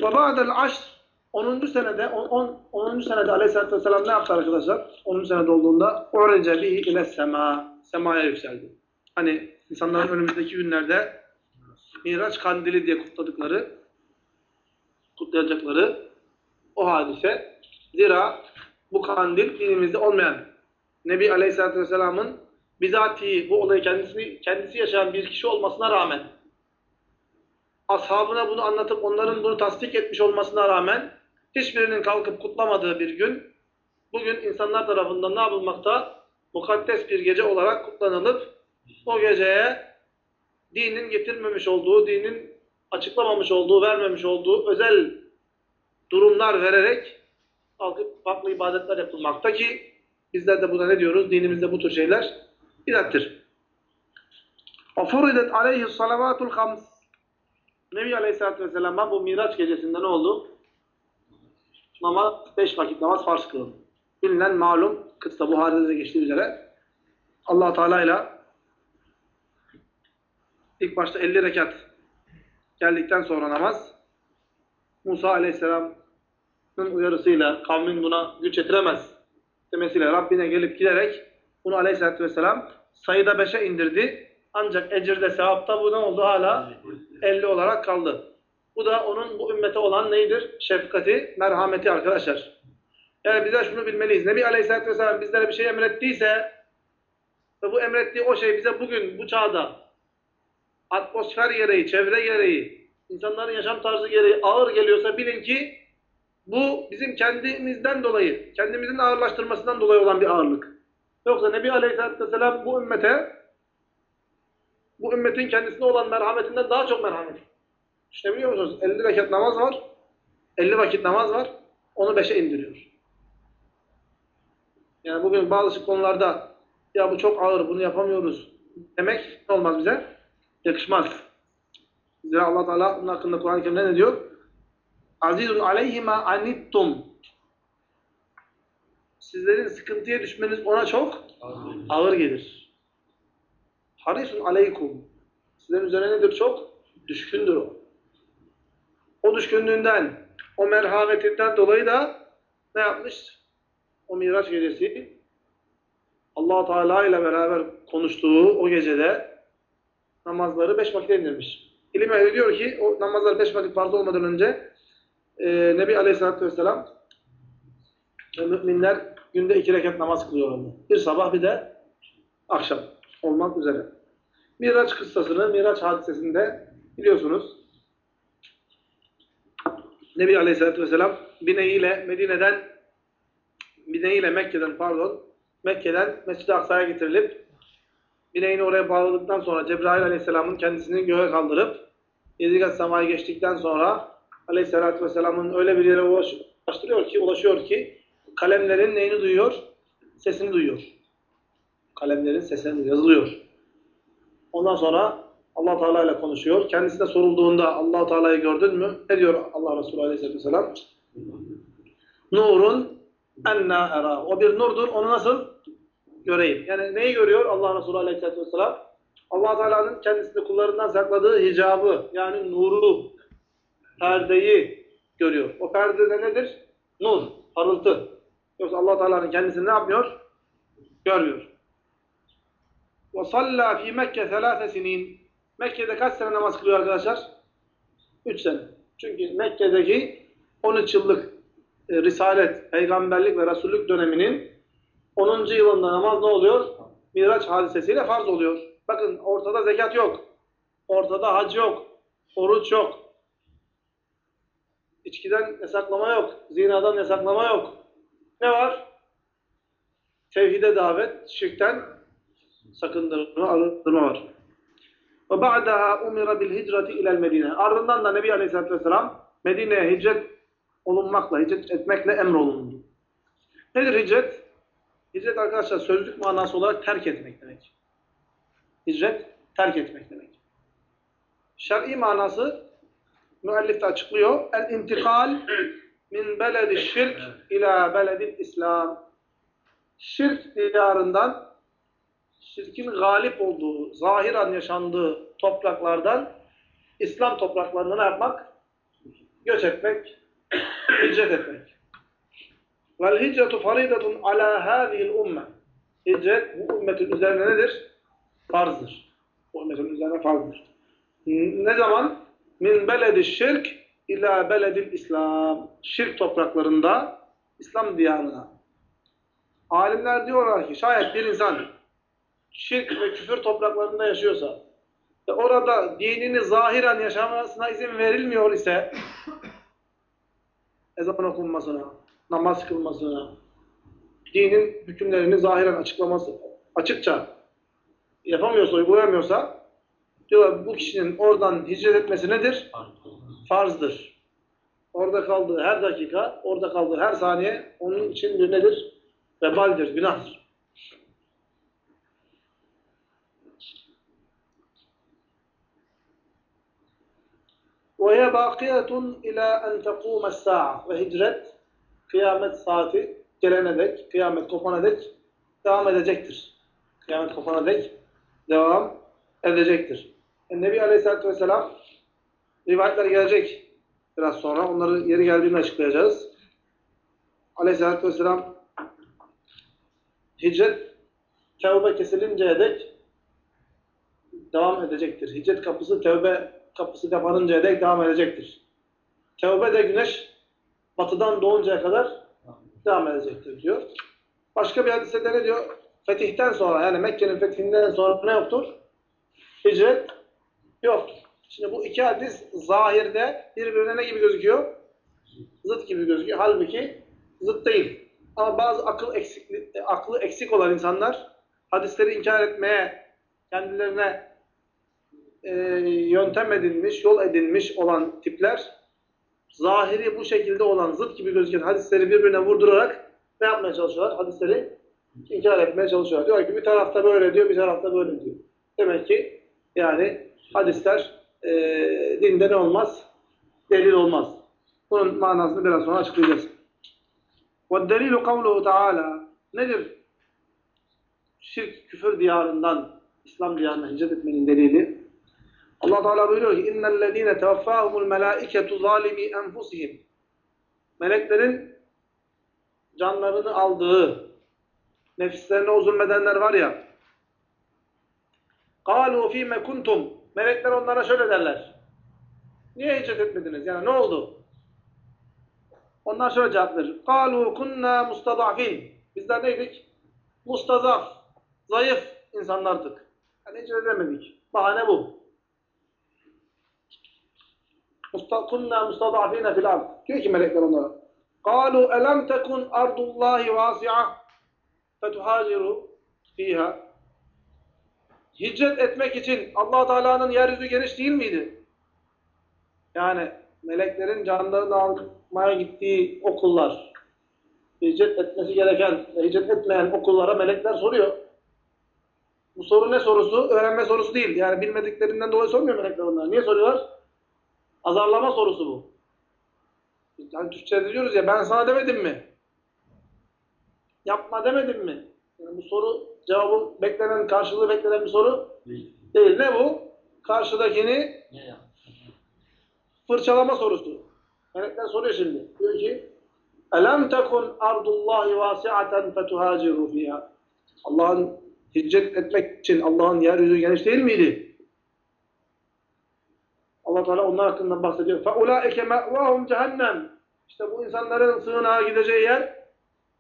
Ve ba'del aşr 10. senede 10. 10. senede Aleyhisselatü Vesselam ne yaptı arkadaşlar? 10. senede olduğunda urece bihi ile sema semaya yükseldi. Hani insanların önümüzdeki günlerde Miraç kandili diye kutladıkları kutlayacakları o hadise Zira bu kandil dinimizde olmayan Nebi Aleyhisselatü Vesselam'ın bizatihi bu olayı kendisi, kendisi yaşayan bir kişi olmasına rağmen ashabına bunu anlatıp onların bunu tasdik etmiş olmasına rağmen hiçbirinin kalkıp kutlamadığı bir gün bugün insanlar tarafından ne yapılmakta? Mukaddes bir gece olarak kutlanılıp o geceye dinin getirmemiş olduğu, dinin açıklamamış olduğu, vermemiş olduğu özel durumlar vererek kalkıp farklı ibadetler yapılmakta ki bizler de buna ne diyoruz? Dinimizde bu tür şeyler bidattir. وَفُرِدَتْ عَلَيْهِ الصَّلَوَاتُ الْخَمْسِ Nebi Aleyhisselatü Vesselam'a bu Miraç gecesinde ne oldu? Namaz, beş vakit namaz farz kılındı. Bilinen malum, kıssa Buhari'de de geçtiği üzere allah Teala ile ilk başta 50 rekat geldikten sonra namaz Musa Aleyhisselam'ın uyarısıyla kavmin buna güç yetiremez demesiyle Rabbine gelip giderek bunu Aleyhisselatü Vesselam sayıda 5'e indirdi. Ancak ecirde, sevapta bu ne oldu? Hala 50 olarak kaldı. Bu da onun bu ümmete olan neydir? Şefkati, merhameti arkadaşlar. Yani bizler şunu bilmeliyiz. Nebi Aleyhisselatü Vesselam bizlere bir şey emrettiyse ve bu emrettiği o şey bize bugün, bu çağda atmosfer gereği, çevre gereği, insanların yaşam tarzı gereği ağır geliyorsa bilin ki bu bizim kendimizden dolayı, kendimizin ağırlaştırmasından dolayı olan bir ağırlık. Yoksa Nebi Aleyhisselatü Vesselam bu ümmete bu ümmetin kendisine olan merhametinden daha çok merhamet. Düşünebiliyor musunuz? 50 rekat namaz var. 50 vakit namaz var. Onu 5'e indiriyor. Yani bugün bazı konularda ya bu çok ağır, bunu yapamıyoruz demek olmaz bize? Yakışmaz. Zira Allah Teala bunun hakkında Kur'an-ı Kerim'de ne diyor? Azizun aleyhima anittum. Sizlerin sıkıntıya düşmeniz ona çok ağır gelir. Harisun aleykum. Sizlerin üzerine nedir çok? Düşkündür o. O düşkünlüğünden, o merhametinden dolayı da ne yapmış? O Miraç gecesi allah Teala ile beraber konuştuğu o gecede namazları beş vakit indirmiş. İlim ehli diyor ki o namazlar beş vakit farz olmadan önce e, Nebi Aleyhisselatü Vesselam ve müminler günde iki rekat namaz kılıyorlardı. Bir sabah bir de akşam olmak üzere. Miraç kıssasını, Miraç hadisesinde biliyorsunuz. Nebi Aleyhisselatü Vesselam bineğiyle Medine'den bineğiyle Mekke'den pardon Mekke'den Mescid-i Aksa'ya getirilip bineğini oraya bağladıktan sonra Cebrail Aleyhisselam'ın kendisini göğe kaldırıp Yedigat Sama'yı geçtikten sonra Aleyhisselatü Vesselam'ın öyle bir yere ulaştırıyor ki, ulaşıyor ki kalemlerin neyini duyuyor? Sesini duyuyor. Kalemlerin sesini yazılıyor. Ondan sonra Allah Teala ile konuşuyor. Kendisine sorulduğunda Allah Teala'yı gördün mü? Ne diyor Allah Resulü Aleyhisselatü Vesselam? Nurun enna era. O bir nurdur. Onu nasıl göreyim? Yani neyi görüyor Allah Resulü Aleyhisselatü Vesselam? Allah Teala'nın kendisini kullarından sakladığı hicabı yani nuru, perdeyi görüyor. O perdede nedir? Nur, parıltı. Yoksa Allah Teala'nın kendisini ne yapmıyor? Görmüyor. وَصَلَّى ف۪ي مَكَّ ثَلَاثَ سِن۪ينَ Mekke'de kaç sene namaz kılıyor arkadaşlar? 3 sene. Çünkü Mekke'deki 13 yıllık e, Risalet, Peygamberlik ve Resullük döneminin 10. yılında namaz ne oluyor? Miraç hadisesiyle farz oluyor. Bakın ortada zekat yok. Ortada hac yok. Oruç yok. İçkiden yasaklama yok. Zinadan yasaklama yok. Ne var? Tevhide davet, şirkten sakındırma, arındırma var. Ve ba'daha umira bil hicreti ilel Medine. Ardından da Nebi Aleyhisselatü Vesselam Medine'ye hicret olunmakla, hicret etmekle emrolundu. Nedir hicret? Hicret arkadaşlar sözlük manası olarak terk etmek demek. Hicret, terk etmek demek. Şer'i manası müellif de açıklıyor. El-intikal min beledi şirk ila beledil İslam. Şirk diyarından şirkin galip olduğu, zahiren yaşandığı topraklardan İslam topraklarına yapmak? Göç etmek, hicret etmek. Vel hicretu faridatun ala hâzihil umme. Hicret bu ümmetin üzerine nedir? Farzdır. Bu ümmetin üzerine farzdır. Ne zaman? Min beledi şirk ila beledil İslam. Şirk topraklarında İslam diyarına. Alimler diyorlar ki şayet bir insan şirk ve küfür topraklarında yaşıyorsa ve orada dinini zahiren yaşamasına izin verilmiyor ise ezan okunmasına, namaz kılmasına, dinin hükümlerini zahiren açıklaması, açıkça yapamıyorsa, uygulayamıyorsa diyorlar bu kişinin oradan hicret etmesi nedir? Farzdır. Orada kaldığı her dakika, orada kaldığı her saniye onun için bir nedir? Vebaldir, günahtır. وَهِيَ بَاقِيَةٌ اِلَى اَنْ تَقُومَ السَّاعَةِ Ve hicret, kıyamet saati gelene dek, kıyamet kopana dek devam edecektir. Kıyamet kopana dek devam edecektir. Yani Nebi Aleyhisselatü Vesselam rivayetler gelecek biraz sonra. Onları yeri geldiğinde açıklayacağız. Aleyhisselatü Vesselam hicret tevbe kesilinceye dek devam edecektir. Hicret kapısı tevbe kapısı kapanıncaya dek devam edecektir. Tevbe de güneş batıdan doğuncaya kadar devam edecektir diyor. Başka bir hadiste de ne diyor? Fetihten sonra yani Mekke'nin fethinden sonra ne yoktur? Hicret yoktur. Şimdi bu iki hadis zahirde birbirine ne gibi gözüküyor? Zıt gibi gözüküyor. Halbuki zıt değil. Ama bazı akıl eksik, aklı eksik olan insanlar hadisleri inkar etmeye kendilerine e, yöntem edinmiş, yol edinmiş olan tipler zahiri bu şekilde olan zıt gibi gözüken hadisleri birbirine vurdurarak ne yapmaya çalışıyorlar? Hadisleri inkar etmeye çalışıyorlar. Diyor ki bir tarafta böyle diyor, bir tarafta böyle diyor. Demek ki yani hadisler e, dinde ne olmaz? Delil olmaz. Bunun manasını biraz sonra açıklayacağız. وَالدَّلِيلُ قَوْلُهُ Teala Nedir? Şirk, küfür diyarından İslam diyarına hicret etmenin delili. Allah Teala buyuruyor ki innellezine tevaffahumul melaiketu zalimi enfusihim. Meleklerin canlarını aldığı nefislerine o zulmedenler var ya. Kalu fîme kuntum. Melekler onlara şöyle derler. Niye hicret etmediniz? Yani ne oldu? Onlar şöyle cevap verir. Kalu kunna mustadafin. Bizler neydik? Mustazaf, zayıf insanlardık. Yani hicret edemedik. Bahane bu. Kunna mustadafine fil ard. Diyor ki melekler onlara. Kalu elem tekun ardullahi vasi'a fetuhaciru fiha. Hicret etmek için allah Teala'nın yeryüzü geniş değil miydi? Yani meleklerin canlarını almaya gittiği okullar, hicret etmesi gereken, hicret etmeyen okullara melekler soruyor. Bu soru ne sorusu? Öğrenme sorusu değil. Yani bilmediklerinden dolayı sormuyor melekler onlar. Niye soruyorlar? Azarlama sorusu bu. Yani Türkçe'de diyoruz ya ben sana demedim mi? Yapma demedim mi? Yani bu soru cevabı beklenen, karşılığı beklenen bir soru Değil. değil. Ne bu? Karşıdakini Ne fırçalama sorusu. Melekler soruyor şimdi. Diyor ki Elem tekun ardullahi vasiaten fetuhaciru fiha. Allah'ın hicret etmek için Allah'ın yeryüzü geniş değil miydi? Allah Teala onlar hakkında bahsediyor. فَاُولَٰئِكَ مَأْوَاهُمْ cehennem. İşte bu insanların sığınağa gideceği yer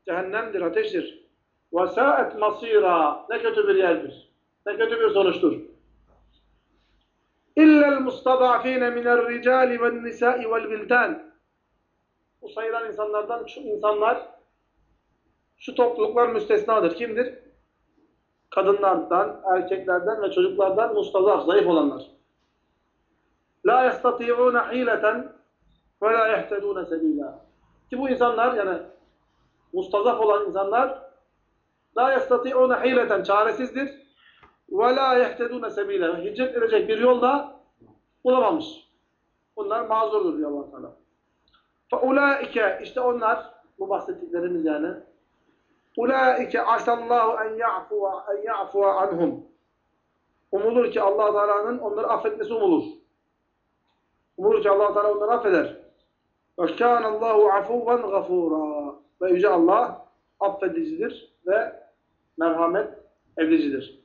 cehennemdir, ateştir. وَسَاءَتْ masira. Ne kötü bir yerdir. Ne kötü bir sonuçtur. اِلَّا الْمُسْتَضَعْف۪ينَ مِنَ الرِّجَالِ وَالنِّسَاءِ وَالْبِلْدَانِ Bu sayılan insanlardan şu insanlar, şu topluluklar müstesnadır. Kimdir? Kadınlardan, erkeklerden ve çocuklardan mustazaf, zayıf olanlar. La yastati'un hileten ve la yehtedun sebila. Ki bu insanlar yani mustazaf olan insanlar la yastati'un hileten çaresizdir ve la yehtedun sebila. Hicret edecek bir yol da bulamamış. Bunlar mazurdur diyor Allah Teala. Ulaike işte onlar bu bahsettiklerimiz yani asallahu en ya'fu en ya'fu anhum. Umulur ki Allah Teala'nın onları affetmesi umulur. Umulur ki allah Teala onları affeder. وَكَانَ اللّٰهُ عَفُوًا غَفُورًا Ve Yüce Allah affedicidir ve merhamet edicidir.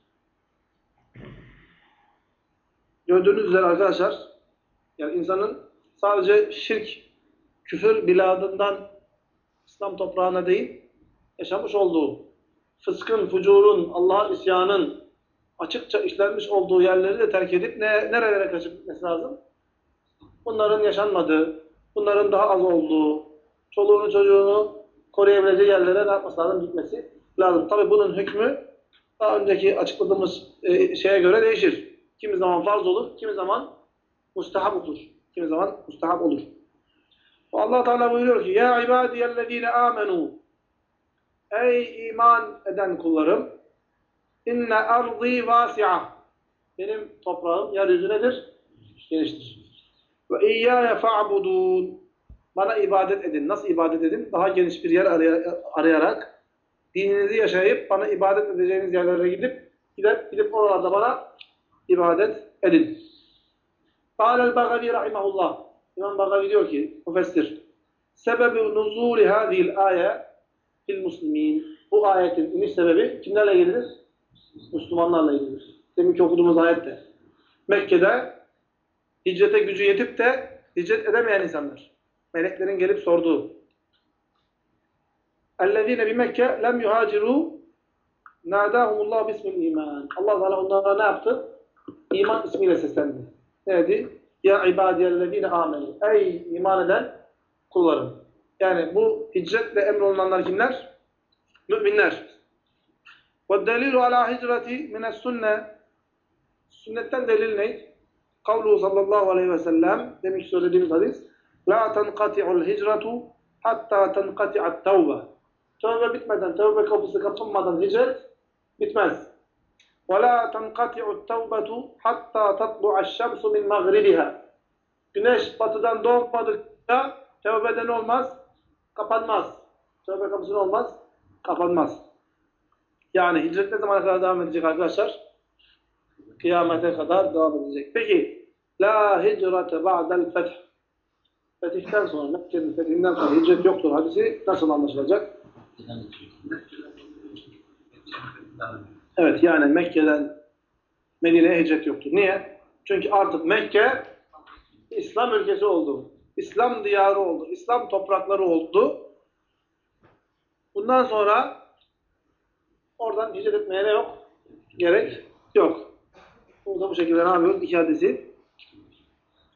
Gördüğünüz üzere arkadaşlar, yani insanın sadece şirk, küfür biladından İslam toprağına değil, yaşamış olduğu fıskın, fucurun, Allah'a isyanın açıkça işlenmiş olduğu yerleri de terk edip ne, nerelere kaçıp gitmesi lazım? Bunların yaşanmadığı, bunların daha az olduğu, çoluğunu çocuğunu koruyabileceği yerlere ne yapması lazım? Gitmesi lazım. Tabi bunun hükmü daha önceki açıkladığımız e, şeye göre değişir. Kimi zaman farz olur, kimi zaman mustahap olur. Kimi zaman mustahap olur. Allah Teala buyuruyor ki: "Ya ibadiyellezine amenu" Ey iman eden kullarım, inne ardı vasi'a. Benim toprağım yeryüzü nedir? Geniştir. Ve iyyâye fa'budûn. Bana ibadet edin. Nasıl ibadet edin? Daha geniş bir yer araya- arayarak dininizi yaşayıp bana ibadet edeceğiniz yerlere gidip gidip gidip oralarda bana ibadet edin. Kâlel Bagavi rahimahullah. İmam Bagavi diyor ki, müfessir. Sebebi nuzûli hâzihil âye fil muslimin. Bu ayetin iniş sebebi kimlerle ilgilidir? Müslümanlarla ilgilidir. Deminki okuduğumuz ayette. Mekke'de hicrete gücü yetip de hicret edemeyen insanlar. Meleklerin gelip sorduğu. اَلَّذ۪ينَ بِمَكَّةِ لَمْ يُهَاجِرُوا نَادَاهُمُ اللّٰهُ بِسْمِ الْا۪يمَانِ Allah Teala onlara ne yaptı? İman ismiyle seslendi. Ne dedi? Ya ibadiyellezine amenu. Ey iman eden kullarım. Yani bu hicretle emrolunanlar kimler? Müminler. وَالدَّلِيلُ عَلَى هِجْرَةِ مِنَ السُنَّةِ Sünnetten delil ne? Kavlu sallallahu aleyhi ve sellem demiş söylediğimiz hadis. La tenkati'ul hicretu hatta tenkati'at tevbe. Tövbe bitmeden, tövbe kapısı kapanmadan hicret bitmez. Ve la tenkati'ut tevbetu hatta tatlu'aş şemsu min mağribiha. Güneş batıdan doğmadıkça tövbeden olmaz, kapanmaz. Tövbe kapısı olmaz, kapanmaz. Yani hicret ne zamana kadar devam edecek arkadaşlar? Kıyamete kadar devam edecek. Peki, La hicrete ba'del feth. Fetihten sonra, Mekke'nin fethinden sonra hicret yoktur hadisi nasıl anlaşılacak? Evet yani Mekke'den Medine'ye hicret yoktur. Niye? Çünkü artık Mekke İslam ülkesi oldu. İslam diyarı oldu. İslam toprakları oldu. Bundan sonra oradan hicret etmeye yok? Gerek yok. Burada bu şekilde ne yapıyoruz? İki hadisi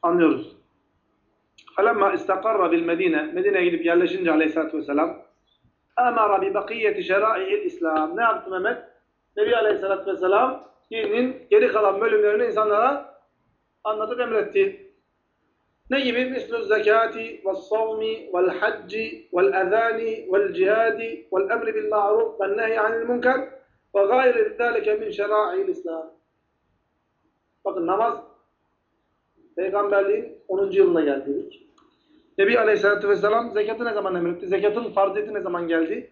anlıyoruz. فَلَمَّا اِسْتَقَرَّ بِالْمَد۪ينَ Medine'ye gidip yerleşince aleyhissalatü vesselam اَمَرَ بِبَقِيَّةِ شَرَائِعِ İslam. Ne yaptı Mehmet? Nebi Aleyhisselatü Vesselam dinin geri kalan bölümlerini insanlara anlatıp emretti. Ne gibi? Mislü zekati ve savmi vel hacci vel ezani vel cihadi vel emri bil ma'ruf vel nehy Bakın namaz peygamberliğin 10. yılına geldik. Nebi Aleyhisselatü Vesselam zekatı ne zaman emretti? Zekatın farziyeti ne zaman geldi?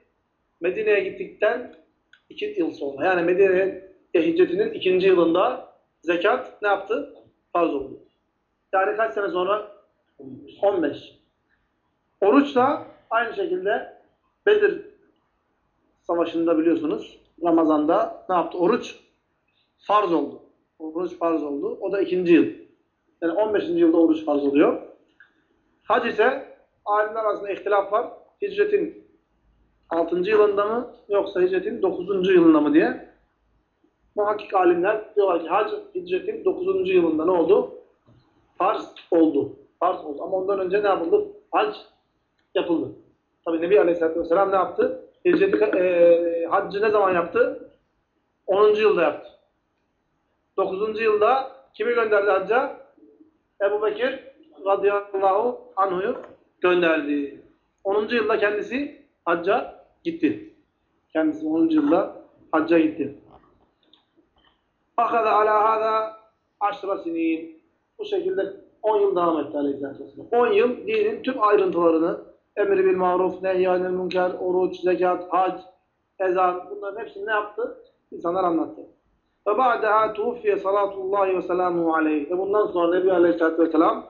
Medine'ye gittikten iki yıl sonra. Yani Medine'ye hicretinin ikinci yılında zekat ne yaptı? Farz oldu. Yani kaç sene sonra? 15. Oruç da aynı şekilde Bedir Savaşı'nda biliyorsunuz Ramazan'da ne yaptı? Oruç farz oldu. Oruç farz oldu. O da ikinci yıl. Yani 15. yılda oruç farz oluyor. Hac ise alimler arasında ihtilaf var. Hicretin 6. yılında mı yoksa hicretin 9. yılında mı diye. Muhakkik alimler diyorlar ki hac hicretin 9. yılında ne oldu? Farz oldu. Farz oldu. Ama ondan önce ne yapıldı? Hac yapıldı. Tabi Nebi Aleyhisselatü Vesselam ne yaptı? Hicreti, e, haccı ne zaman yaptı? 10. yılda yaptı. 9. yılda kimi gönderdi hacca? Ebu Bekir radıyallahu anhu'yu gönderdi. 10. yılda kendisi hacca gitti. Kendisi 10. yılda hacca gitti. Akada ala hada aşra sinin. Bu şekilde 10 yıl devam etti aleyhissalatü vesselam. 10 yıl dinin tüm ayrıntılarını emri bil maruf, nehyanil münker, oruç, zekat, hac, ezan bunların hepsini ne yaptı? İnsanlar anlattı. Ba'daha tuvfiye salatullahi ve selamuhu aleyh. Ve bundan sonra Nebi Aleyhisselatü Vesselam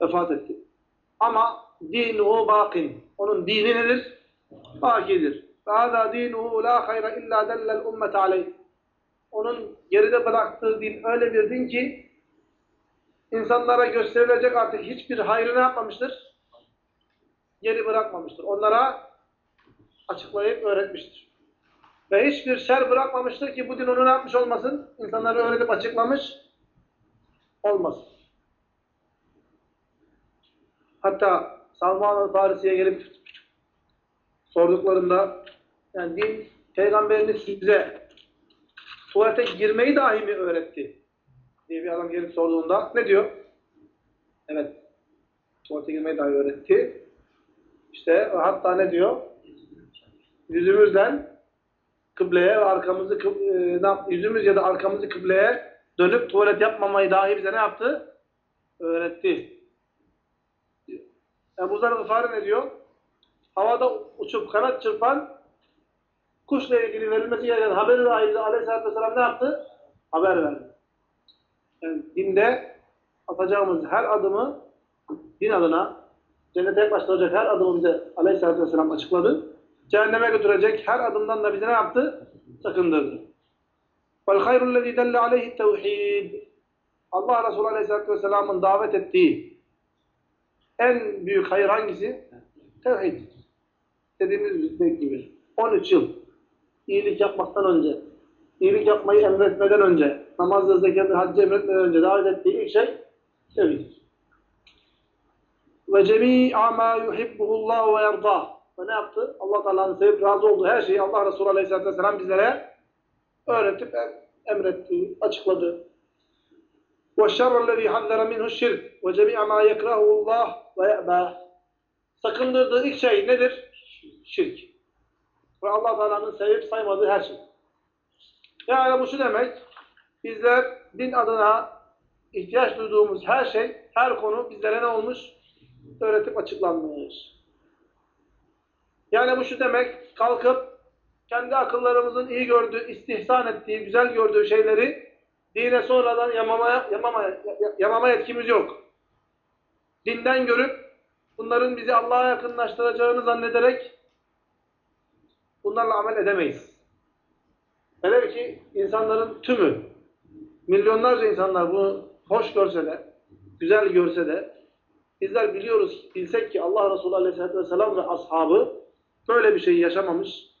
vefat etti. Ama dinuhu bakin. Onun dini nedir? Bakidir. Hâzâ dinuhu la hayra illa dellel ummete aleyh. Onun geride bıraktığı din öyle bir din ki insanlara gösterilecek artık hiçbir hayrı ne yapmamıştır? Geri bırakmamıştır. Onlara açıklayıp öğretmiştir. Ve hiçbir şer bırakmamıştır ki bu din onu yapmış olmasın? İnsanları öğretip açıklamış olmasın. Hatta Salman-ı Farisi'ye gelip sorduklarında yani din peygamberiniz size tuvalete girmeyi dahi mi öğretti? diye bir adam gelip sorduğunda ne diyor? Evet. Tuvalete girmeyi dahi öğretti. İşte hatta ne diyor? Yüzümüzden kıbleye ve arkamızı kıb ne yap- yüzümüz ya da arkamızı kıbleye dönüp tuvalet yapmamayı dahi bize ne yaptı? Öğretti. Ebu Zer Gıfari ne diyor? Havada uçup kanat çırpan kuşla ilgili verilmesi gereken haberi dahi bize Aleyhisselatü Vesselam ne yaptı? Haber verdi. Yani dinde atacağımız her adımı din adına cennete yaklaştıracak her adımı bize Aleyhisselatü Vesselam açıkladı. Cehenneme götürecek her adımdan da bizi ne yaptı? Sakındırdı. Vel hayrul lezî delle aleyhi tevhid. Allah Resulü Aleyhisselatü Vesselam'ın davet ettiği en büyük hayır hangisi? Tevhid. Dediğimiz gibi. 13 yıl iyilik yapmaktan önce, iyilik yapmayı emretmeden önce, namazı, zekatı, haccı emretmeden önce davet ettiği ilk şey tevhid. Ve cemî'a mâ yuhibbuhullahu ve yerdâh. Ve ne yaptı? Allah Teala'nın sevip razı olduğu her şeyi Allah Resulü Aleyhisselatü Vesselam bizlere öğretip emretti, açıkladı. وَالشَّرَّ الَّذ۪ي حَذَّرَ مِنْهُ الشِّرْكِ وَجَمِعَ مَا يَكْرَهُ اللّٰهِ وَيَأْبَاهِ Sakındırdığı ilk şey nedir? Şirk. Ve Allah Teala'nın sevip saymadığı her şey. Yani bu şu demek, bizler din adına ihtiyaç duyduğumuz her şey, her konu bizlere ne olmuş? Öğretip açıklanmış. Yani bu şu demek, kalkıp kendi akıllarımızın iyi gördüğü, istihsan ettiği, güzel gördüğü şeyleri dine sonradan yamamaya, yamamaya, yamama yetkimiz yok. Dinden görüp bunların bizi Allah'a yakınlaştıracağını zannederek bunlarla amel edemeyiz. Hele ki insanların tümü, milyonlarca insanlar bunu hoş görse de, güzel görse de, bizler biliyoruz, bilsek ki Allah Resulü Aleyhisselatü Vesselam ve ashabı böyle bir şeyi yaşamamış,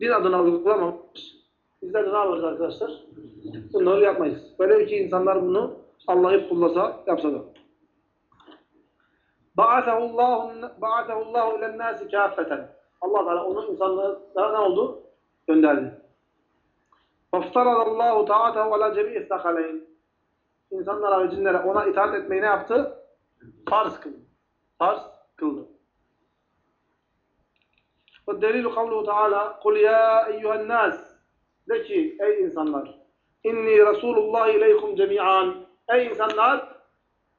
din adına uygulamamış. Bizler de ne yaparız arkadaşlar? Bunları yapmayız. Böyle ki insanlar bunu Allah'ı kullasa, yapsa da. بَعَثَهُ اللّٰهُ اِلَى النَّاسِ كَافَّةً Allah Teala onu insanlara ne oldu? Gönderdi. فَافْتَرَضَ اللّٰهُ تَعَاتَهُ عَلَى جَمِيعِ الثَّقَلَيْنِ İnsanlara ve cinlere ona itaat etmeyi ne yaptı? Farz kıldı. Farz kıldı. Delil kavluhu Teala kul ya eyyühen nas de ki ey insanlar inni Resulullah ileykum cemi'an ey insanlar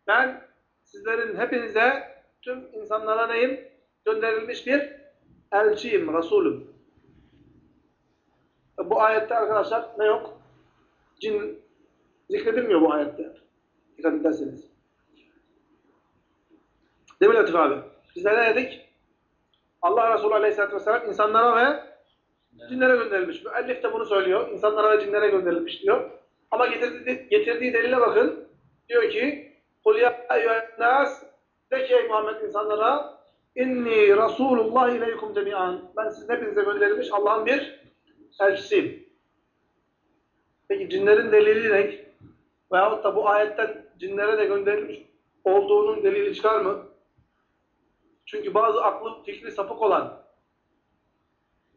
ben sizlerin hepinize tüm insanlara neyim? Gönderilmiş bir elçiyim, Resulüm. E, bu ayette arkadaşlar ne yok? Cin zikredilmiyor bu ayette. Dikkat ederseniz. Değil mi Latif abi? Biz ne dedik? Allah Resulü Aleyhisselatü Vesselam insanlara ve cinlere gönderilmiş. Müellif de bunu söylüyor. İnsanlara ve cinlere gönderilmiş diyor. Ama getirdiği, getirdiği delile bakın. Diyor ki قُلْ يَا اَيُّهَا النَّاسِ De ki ey Muhammed insanlara inni Resulullah ileykum cemi'an Ben sizin hepinize gönderilmiş Allah'ın bir elçisiyim. Peki cinlerin delili ne? Veyahut da bu ayetten cinlere de gönderilmiş olduğunun delili çıkar mı? Çünkü bazı aklı fikri sapık olan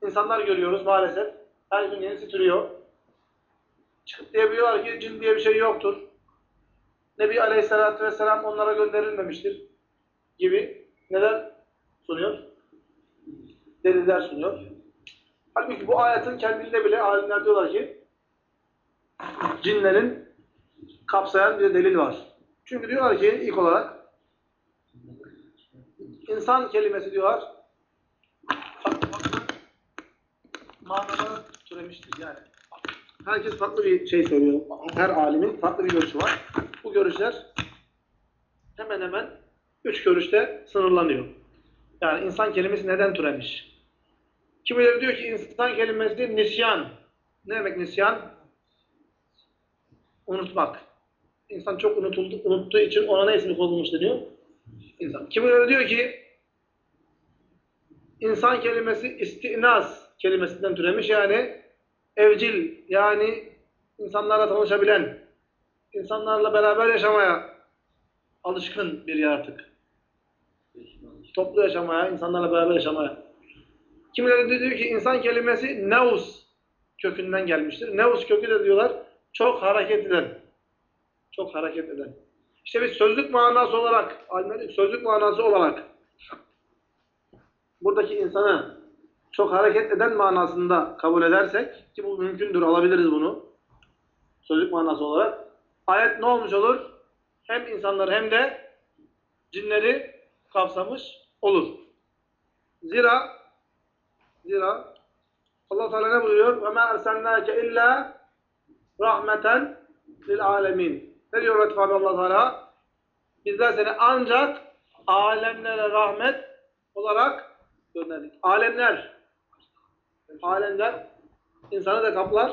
insanlar görüyoruz maalesef. Her gün yenisi türüyor. Çıkıp diyebiliyorlar ki cin diye bir şey yoktur. Nebi Aleyhisselatü Vesselam onlara gönderilmemiştir gibi neler sunuyor? Deliller sunuyor. Halbuki bu ayetin kendinde bile alimler diyorlar ki cinlerin kapsayan bir delil var. Çünkü diyorlar ki ilk olarak insan kelimesi diyorlar farklı farklı manalara türemiştir yani. Herkes farklı bir şey söylüyor. Her alimin farklı bir görüşü var. Bu görüşler hemen hemen üç görüşte sınırlanıyor. Yani insan kelimesi neden türemiş? Kimileri diyor ki insan kelimesi nisyan. Ne demek nisyan? Unutmak. İnsan çok unutuldu, unuttuğu için ona ne ismi konulmuş deniyor? İnsan. Kimileri diyor ki insan kelimesi istinas kelimesinden türemiş yani evcil yani insanlarla tanışabilen, insanlarla beraber yaşamaya alışkın bir yaratık. Toplu yaşamaya, insanlarla beraber yaşamaya. Kimileri de diyor ki insan kelimesi neus kökünden gelmiştir. Neus kökü de diyorlar çok hareket eden. Çok hareket eden. İşte biz sözlük manası olarak, sözlük manası olarak buradaki insanı çok hareket eden manasında kabul edersek ki bu mümkündür, alabiliriz bunu sözlük manası olarak. Ayet ne olmuş olur? Hem insanları hem de cinleri kapsamış olur. Zira zira Allah Teala ne buyuruyor? Ve ma erselnake illa rahmeten lil alemin. Ne diyor Latif abi Allah Teala? Bizler seni ancak alemlere rahmet olarak gönderdik. Alemler alemler insanı da kaplar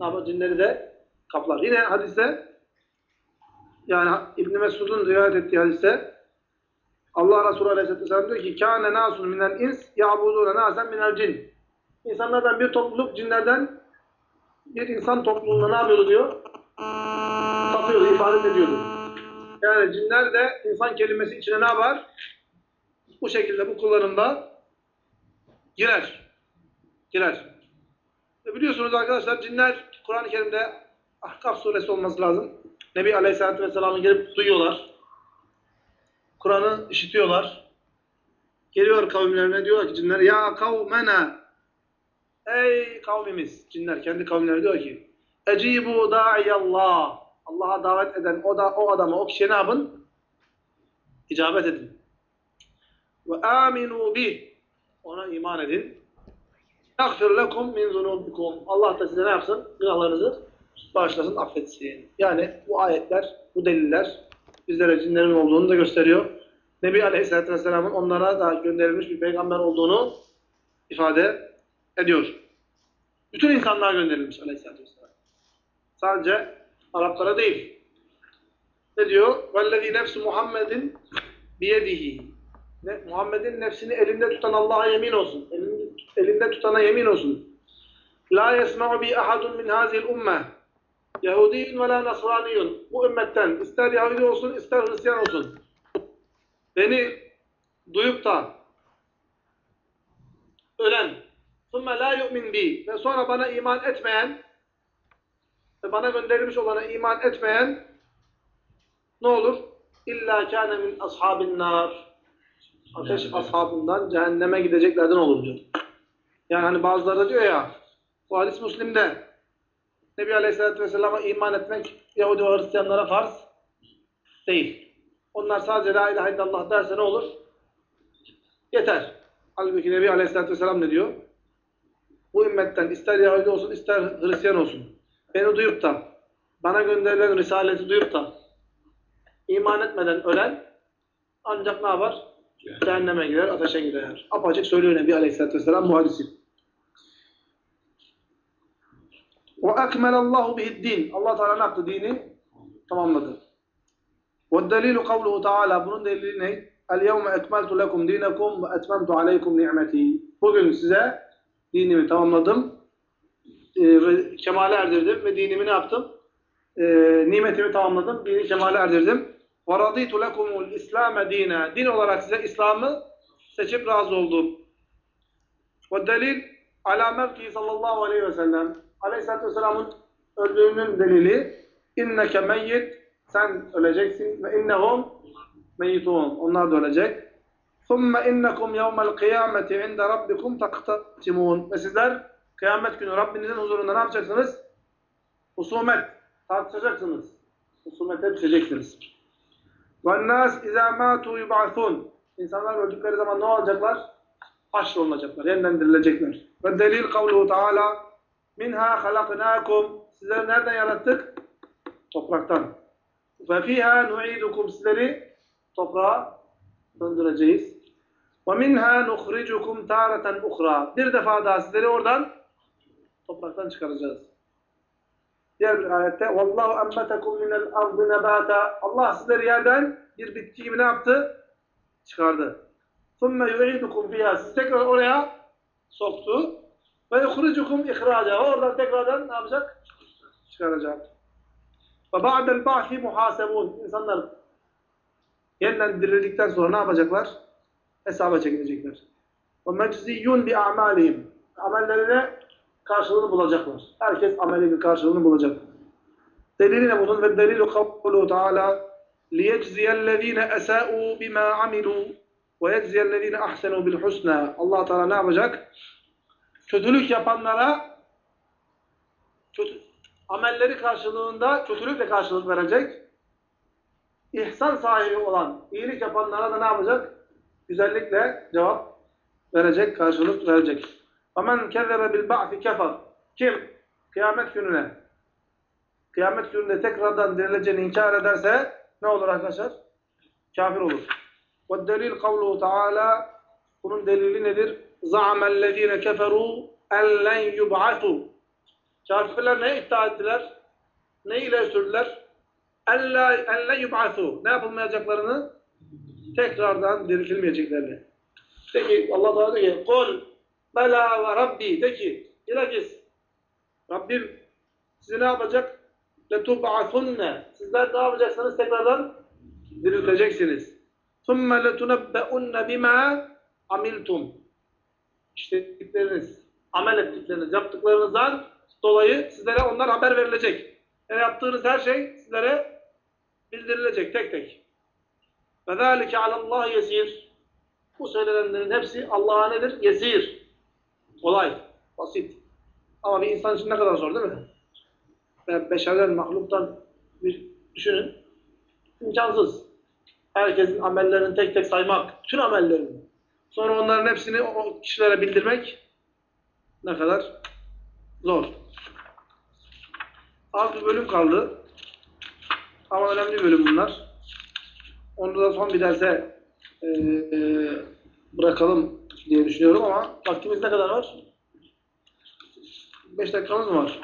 ama cinleri de kaplar. Yine hadiste yani İbn Mesud'un rivayet ettiği hadiste Allah Resulü Aleyhisselatü Vesselam diyor ki kâne nâsun minel ins ya'budûne nâsen minel cin. İnsanlardan bir topluluk cinlerden bir insan topluluğuna ne yapıyordu diyor? Tapıyordu, ibadet ediyordu. Yani cinler de insan kelimesi içine ne yapar? Bu şekilde bu kullanımda girer. Girer. E biliyorsunuz arkadaşlar cinler Kur'an-ı Kerim'de Ahkaf suresi olması lazım. Nebi Aleyhisselatü Vesselam'ı gelip duyuyorlar. Kur'an'ı işitiyorlar. Geliyor kavimlerine diyorlar ki cinler ya kavmena Ey kavmimiz, cinler kendi kavimleri diyor ki Ecibu da'iyallah Allah'a davet eden o da o adama, o kişiye ne yapın? İcabet edin Ve aminu bih ona iman edin. Yaghfir lekum min zunubikum. Allah da size ne yapsın? Günahlarınızı bağışlasın, affetsin. Yani bu ayetler, bu deliller bizlere cinlerin olduğunu da gösteriyor. Nebi Aleyhisselatü Vesselam'ın onlara da gönderilmiş bir peygamber olduğunu ifade ediyor. Bütün insanlığa gönderilmiş Aleyhisselatü Vesselam. Sadece Araplara değil. Ne diyor? وَالَّذ۪ي nefsu Muhammedin biyedihi. Ne? Muhammed'in nefsini elinde tutan Allah'a yemin olsun. Elinde, elinde tutana yemin olsun. La yesma'u bi ahadun min hazil ummeh. Yahudiyyun ve la nasraniyun. Bu ümmetten ister Yahudi olsun ister Hristiyan olsun. Beni duyup da ölen ثُمَّ لَا يُؤْمِنْ بِي ve sonra bana iman etmeyen ve bana gönderilmiş olana iman etmeyen ne olur? İlla kâne min ashabin nar. Ateş ashabından cehenneme gideceklerden olur diyor. Yani hani bazıları da diyor ya bu hadis Müslim'de Nebi Aleyhisselatü Vesselam'a iman etmek Yahudi ve Hristiyanlara farz değil. Onlar sadece La ilahe illallah derse ne olur? Yeter. Halbuki Nebi Aleyhisselatü Vesselam ne diyor? Bu ümmetten ister Yahudi olsun ister Hristiyan olsun. Beni duyup da bana gönderilen risaleti duyup da iman etmeden ölen ancak ne yapar? Cehenneme girer, ateşe girer. Apacık söylüyor Nebi Aleyhisselatü Vesselam bu hadisi. وَاَكْمَلَ اللّٰهُ بِهِ الدِّينِ Allah Teala ne yaptı? Dini tamamladı. وَالدَّلِيلُ قَوْلُهُ Teala Bunun delili ne? الْيَوْمَ اَكْمَلْتُ لَكُمْ دِينَكُمْ وَاَتْمَمْتُ عَلَيْكُمْ نِعْمَتِي Bugün size dinimi tamamladım, e, kemale erdirdim ve dinimi ne yaptım? E, nimetimi tamamladım, dini kemale erdirdim. وَرَضِيتُ لَكُمُ الْاِسْلَامَ دِينَ Din olarak size İslam'ı seçip razı oldum. وَالدَّلِيلُ عَلَى مَرْكِي sallallahu aleyhi ve sellem Aleyhisselatü Vesselam'ın öldüğünün delili inneke meyyit sen öleceksin ve innehum meyyitun onlar da ölecek. ثُمَّ اِنَّكُمْ يَوْمَ الْقِيَامَةِ عِنْدَ رَبِّكُمْ تَقْتَسِمُونَ Ve sizler kıyamet günü Rabbinizin huzurunda ne yapacaksınız? Husumet, tartışacaksınız. Husumete düşeceksiniz. وَالنَّاسِ اِذَا مَاتُوا يُبْعَثُونَ İnsanlar öldükleri zaman ne olacaklar? Haşrolunacaklar, yenilendirilecekler. Ve delil kavluhu Teala Minha halaknakum. Sizleri nereden yarattık? Topraktan. Ve fiha nu'idukum. Sizleri toprağa döndüreceğiz. Ve minha nukhrijukum taratan ukhra. Bir defa daha sizleri oradan topraktan çıkaracağız. Diğer bir ayette Wallahu emmetakum minel ardı nebata. Allah sizleri yerden bir bitki gibi ne yaptı? Çıkardı. ثُمَّ يُعِيدُكُمْ فِيهَا Sizi tekrar oraya soktu. Ve يُخْرِجُكُمْ اِخْرَاجًا Oradan tekrardan ne yapacak? Çıkaracak. Ve بَعْدَ الْبَعْثِ مُحَاسَبُونَ İnsanlar yeniden dirildikten sonra ne yapacaklar? Hesaba çekilecekler. وَمَجْزِيُّونَ بِأَعْمَالِهِمْ Amellerine karşılığını bulacaklar. Herkes amelinin karşılığını bulacak. Delili ne bunun? Ve delilu kavlu Teala لِيَجْزِيَ الَّذ۪ينَ أَسَاءُوا بِمَا عَمِلُوا وَيَجْزِيَ الَّذ۪ينَ أَحْسَنُوا بِالْحُسْنَى allah Teala ne yapacak? Kötülük yapanlara kötü, amelleri karşılığında kötülükle karşılık verecek. İhsan sahibi olan, iyilik yapanlara da ne yapacak? Güzellikle cevap verecek, karşılık verecek. وَمَنْ كَذَّبَ بِالْبَعْثِ كَفَرْ Kim? Kıyamet gününe, kıyamet gününde tekrardan dirileceğini inkar ederse ne olur arkadaşlar? Kafir olur. وَالدَّلِيلْ قَوْلُهُ Teala Bunun delili nedir? زَعَمَ الَّذ۪ينَ كَفَرُوا اَنْ لَنْ يُبْعَثُوا Kafirler ne iddia ettiler? Ne ile sürdüler? اَنْ لَنْ يُبْعَثُوا Ne yapılmayacaklarını? Tekrardan diriltilmeyeceklerini. De ki Allah Teala diyor ki kul Bela ve Rabbi de ki bilakis Rabbim sizi ne yapacak? Letub'asunne. Sizler ne yapacaksınız? Tekrardan dirilteceksiniz. Thumme letunebbe'unne bima amiltum. İşlettikleriniz, amel ettikleriniz, yaptıklarınızdan dolayı sizlere onlar haber verilecek. Yani yaptığınız her şey sizlere bildirilecek tek tek. Ve zâlike alallâhi yesir. Bu söylenenlerin hepsi Allah'a nedir? Yesir. Kolay, basit. Ama bir insan için ne kadar zor değil mi? Ve beşerden, mahluktan bir düşünün. İmkansız. Herkesin amellerini tek tek saymak, bütün amellerini. Sonra onların hepsini o kişilere bildirmek ne kadar zor. Az bir bölüm kaldı. Ama önemli bölüm bunlar. Onu da son bir derse e, bırakalım diye düşünüyorum ama vaktimiz ne kadar var? 5 dakikamız mı var?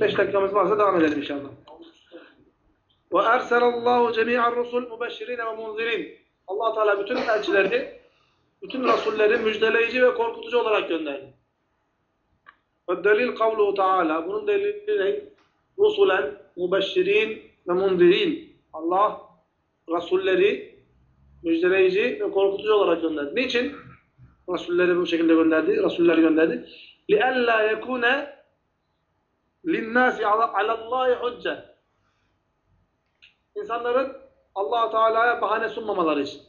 5 dakikamız varsa devam edelim inşallah. Ve erselallahu cemi'ar rusul mübeşşirine ve munzirin. allah Teala bütün elçilerini, bütün rasulleri müjdeleyici ve korkutucu olarak gönderdi. Ve delil kavluhu Teala. Bunun delili ne? Rusulen, mübeşşirin ve munzirin. Allah rasulleri müjdeleyici ve korkutucu olarak gönderdi. Niçin? Rasulleri bu şekilde gönderdi. Rasulleri gönderdi. لِأَلَّا يَكُونَ لِلنَّاسِ عَلَى اللّٰهِ حُجَّةً İnsanların allah Teala'ya bahane sunmamaları için.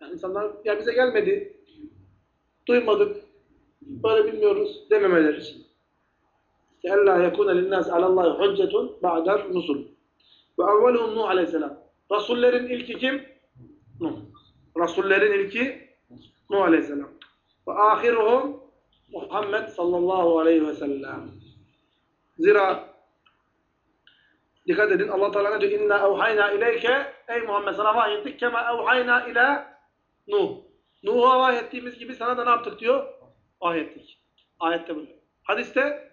Yani insanlar ya bize gelmedi, duymadık, böyle bilmiyoruz dememeleri için. اَلَّا يَكُونَ لِلنَّاسِ عَلَى اللّٰهِ حُجَّةٌ بَعْدَ الرُّسُلِ وَاَوَّلُهُمْ Nuh Aleyhisselam. Rasullerin ilki kim? Nuh. Rasullerin ilki Nuh Aleyhisselam. Ve ahiruhum Muhammed sallallahu aleyhi ve sellem. Zira dikkat edin Allah Teala ne diyor? İnna evhayna ileyke ey Muhammed sana vahyettik kema evhayna ila Nuh. Nuh'a vahyettiğimiz gibi sana da ne yaptık diyor? Vahyettik. Ayette böyle. Hadiste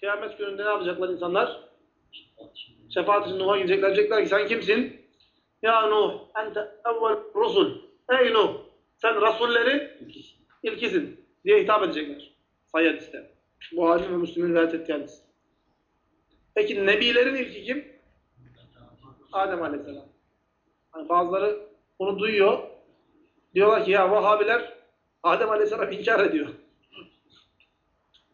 kıyamet gününde ne yapacaklar insanlar? Şefaat için Nuh'a gidecekler. Diyecekler ki sen kimsin? Ya Nuh, ente evvel rusul. Ey Nuh, sen rasullerin ilkisin diye hitap edecekler. Sayı hadiste. Buhari ve Müslüm'ün rivayet ettiği hadis. Peki nebilerin ilki kim? Adem Aleyhisselam. Hani bazıları bunu duyuyor. Diyorlar ki ya Vahabiler Adem Aleyhisselam inkar ediyor.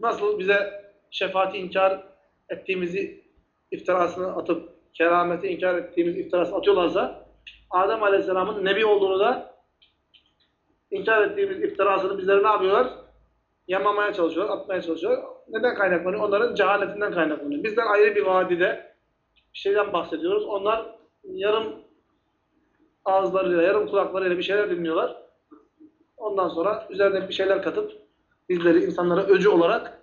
Nasıl bize şefaati inkar ettiğimizi iftirasını atıp kerameti inkar ettiğimiz iftirasını atıyorlarsa Adem Aleyhisselam'ın nebi olduğunu da inkar ettiğimiz iftirasını bizlere ne yapıyorlar? Yamamaya çalışıyorlar, atmaya çalışıyorlar. Neden kaynaklanıyor? Onların cehaletinden kaynaklanıyor. Bizden ayrı bir vadide bir şeyden bahsediyoruz. Onlar yarım ağızlarıyla, yarım kulaklarıyla bir şeyler dinliyorlar. Ondan sonra üzerine bir şeyler katıp bizleri insanlara öcü olarak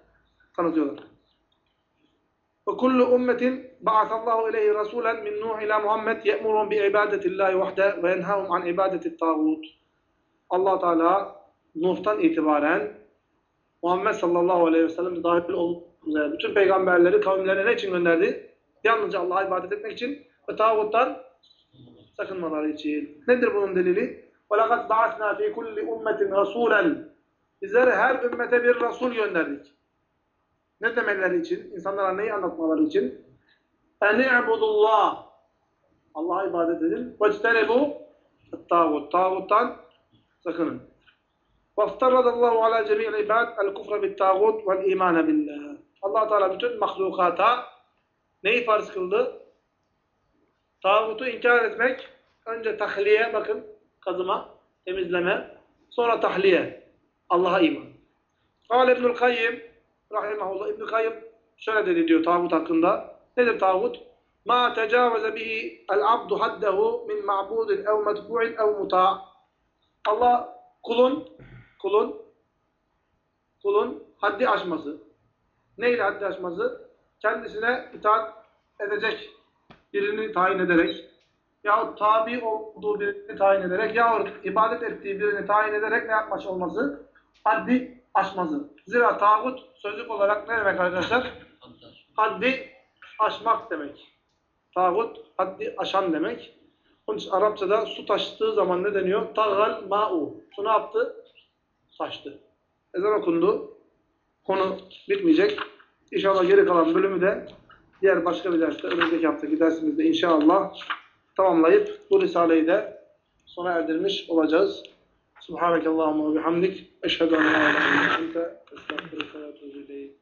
tanıtıyorlar. وكل أمة بعث الله إليه رسولا من نوح إلى محمد يأمرهم بعبادة الله وحده وينهاهم عن عبادة الطاغوت Allah Teala Nuh'tan itibaren Muhammed sallallahu aleyhi ve sellem dahil olmak üzere bütün peygamberleri kavimlerine ne için gönderdi? Yalnızca Allah'a ibadet etmek için ve tağuttan sakınmaları için. Nedir bunun delili? وَلَقَدْ بَعَثْنَا ف۪ي كُلِّ اُمَّةٍ رَسُولًا Bizlere her ümmete bir Resul gönderdik. Ne demeleri için? İnsanlara neyi anlatmaları için? Eni'budullah. Allah'a ibadet edin. ve Vectenebu tağut. Tağuttan sakının. Vaftaradallahu ala cemi'l ibad el kufre bit tağut vel imane billah. Allah Teala bütün mahlukata neyi farz kıldı? Tağutu inkar etmek. Önce tahliye bakın kazıma, temizleme, sonra tahliye. Allah'a iman. Kale İbnül Kayyim Rahimahullah İbnül Kayyim şöyle dedi diyor tağut hakkında. Nedir tağut? Ma tecavüze bihi el-abdu haddehu min ma'budin ev metbu'in ev muta' Allah kulun, kulun, kulun haddi aşması. Neyle haddi aşması? Kendisine itaat edecek birini tayin ederek yahut tabi olduğu birini tayin ederek yahut ibadet ettiği birini tayin ederek ne yapmış olması? Haddi aşması. Zira tağut sözlük olarak ne demek arkadaşlar? Haddi aşmak demek. Tağut haddi aşan demek. Onun için Arapçada su taştığı zaman ne deniyor? Tağal ma'u. Su ne yaptı? Taştı. Ezan okundu. Konu bitmeyecek. İnşallah geri kalan bölümü de diğer başka bir derste, önümüzdeki haftaki dersimizde inşallah tamamlayıp bu Risale'yi de sona erdirmiş olacağız. Subhaneke Allahümme ve bihamdik. Eşhedü en la ilahe illa estağfirüke ve.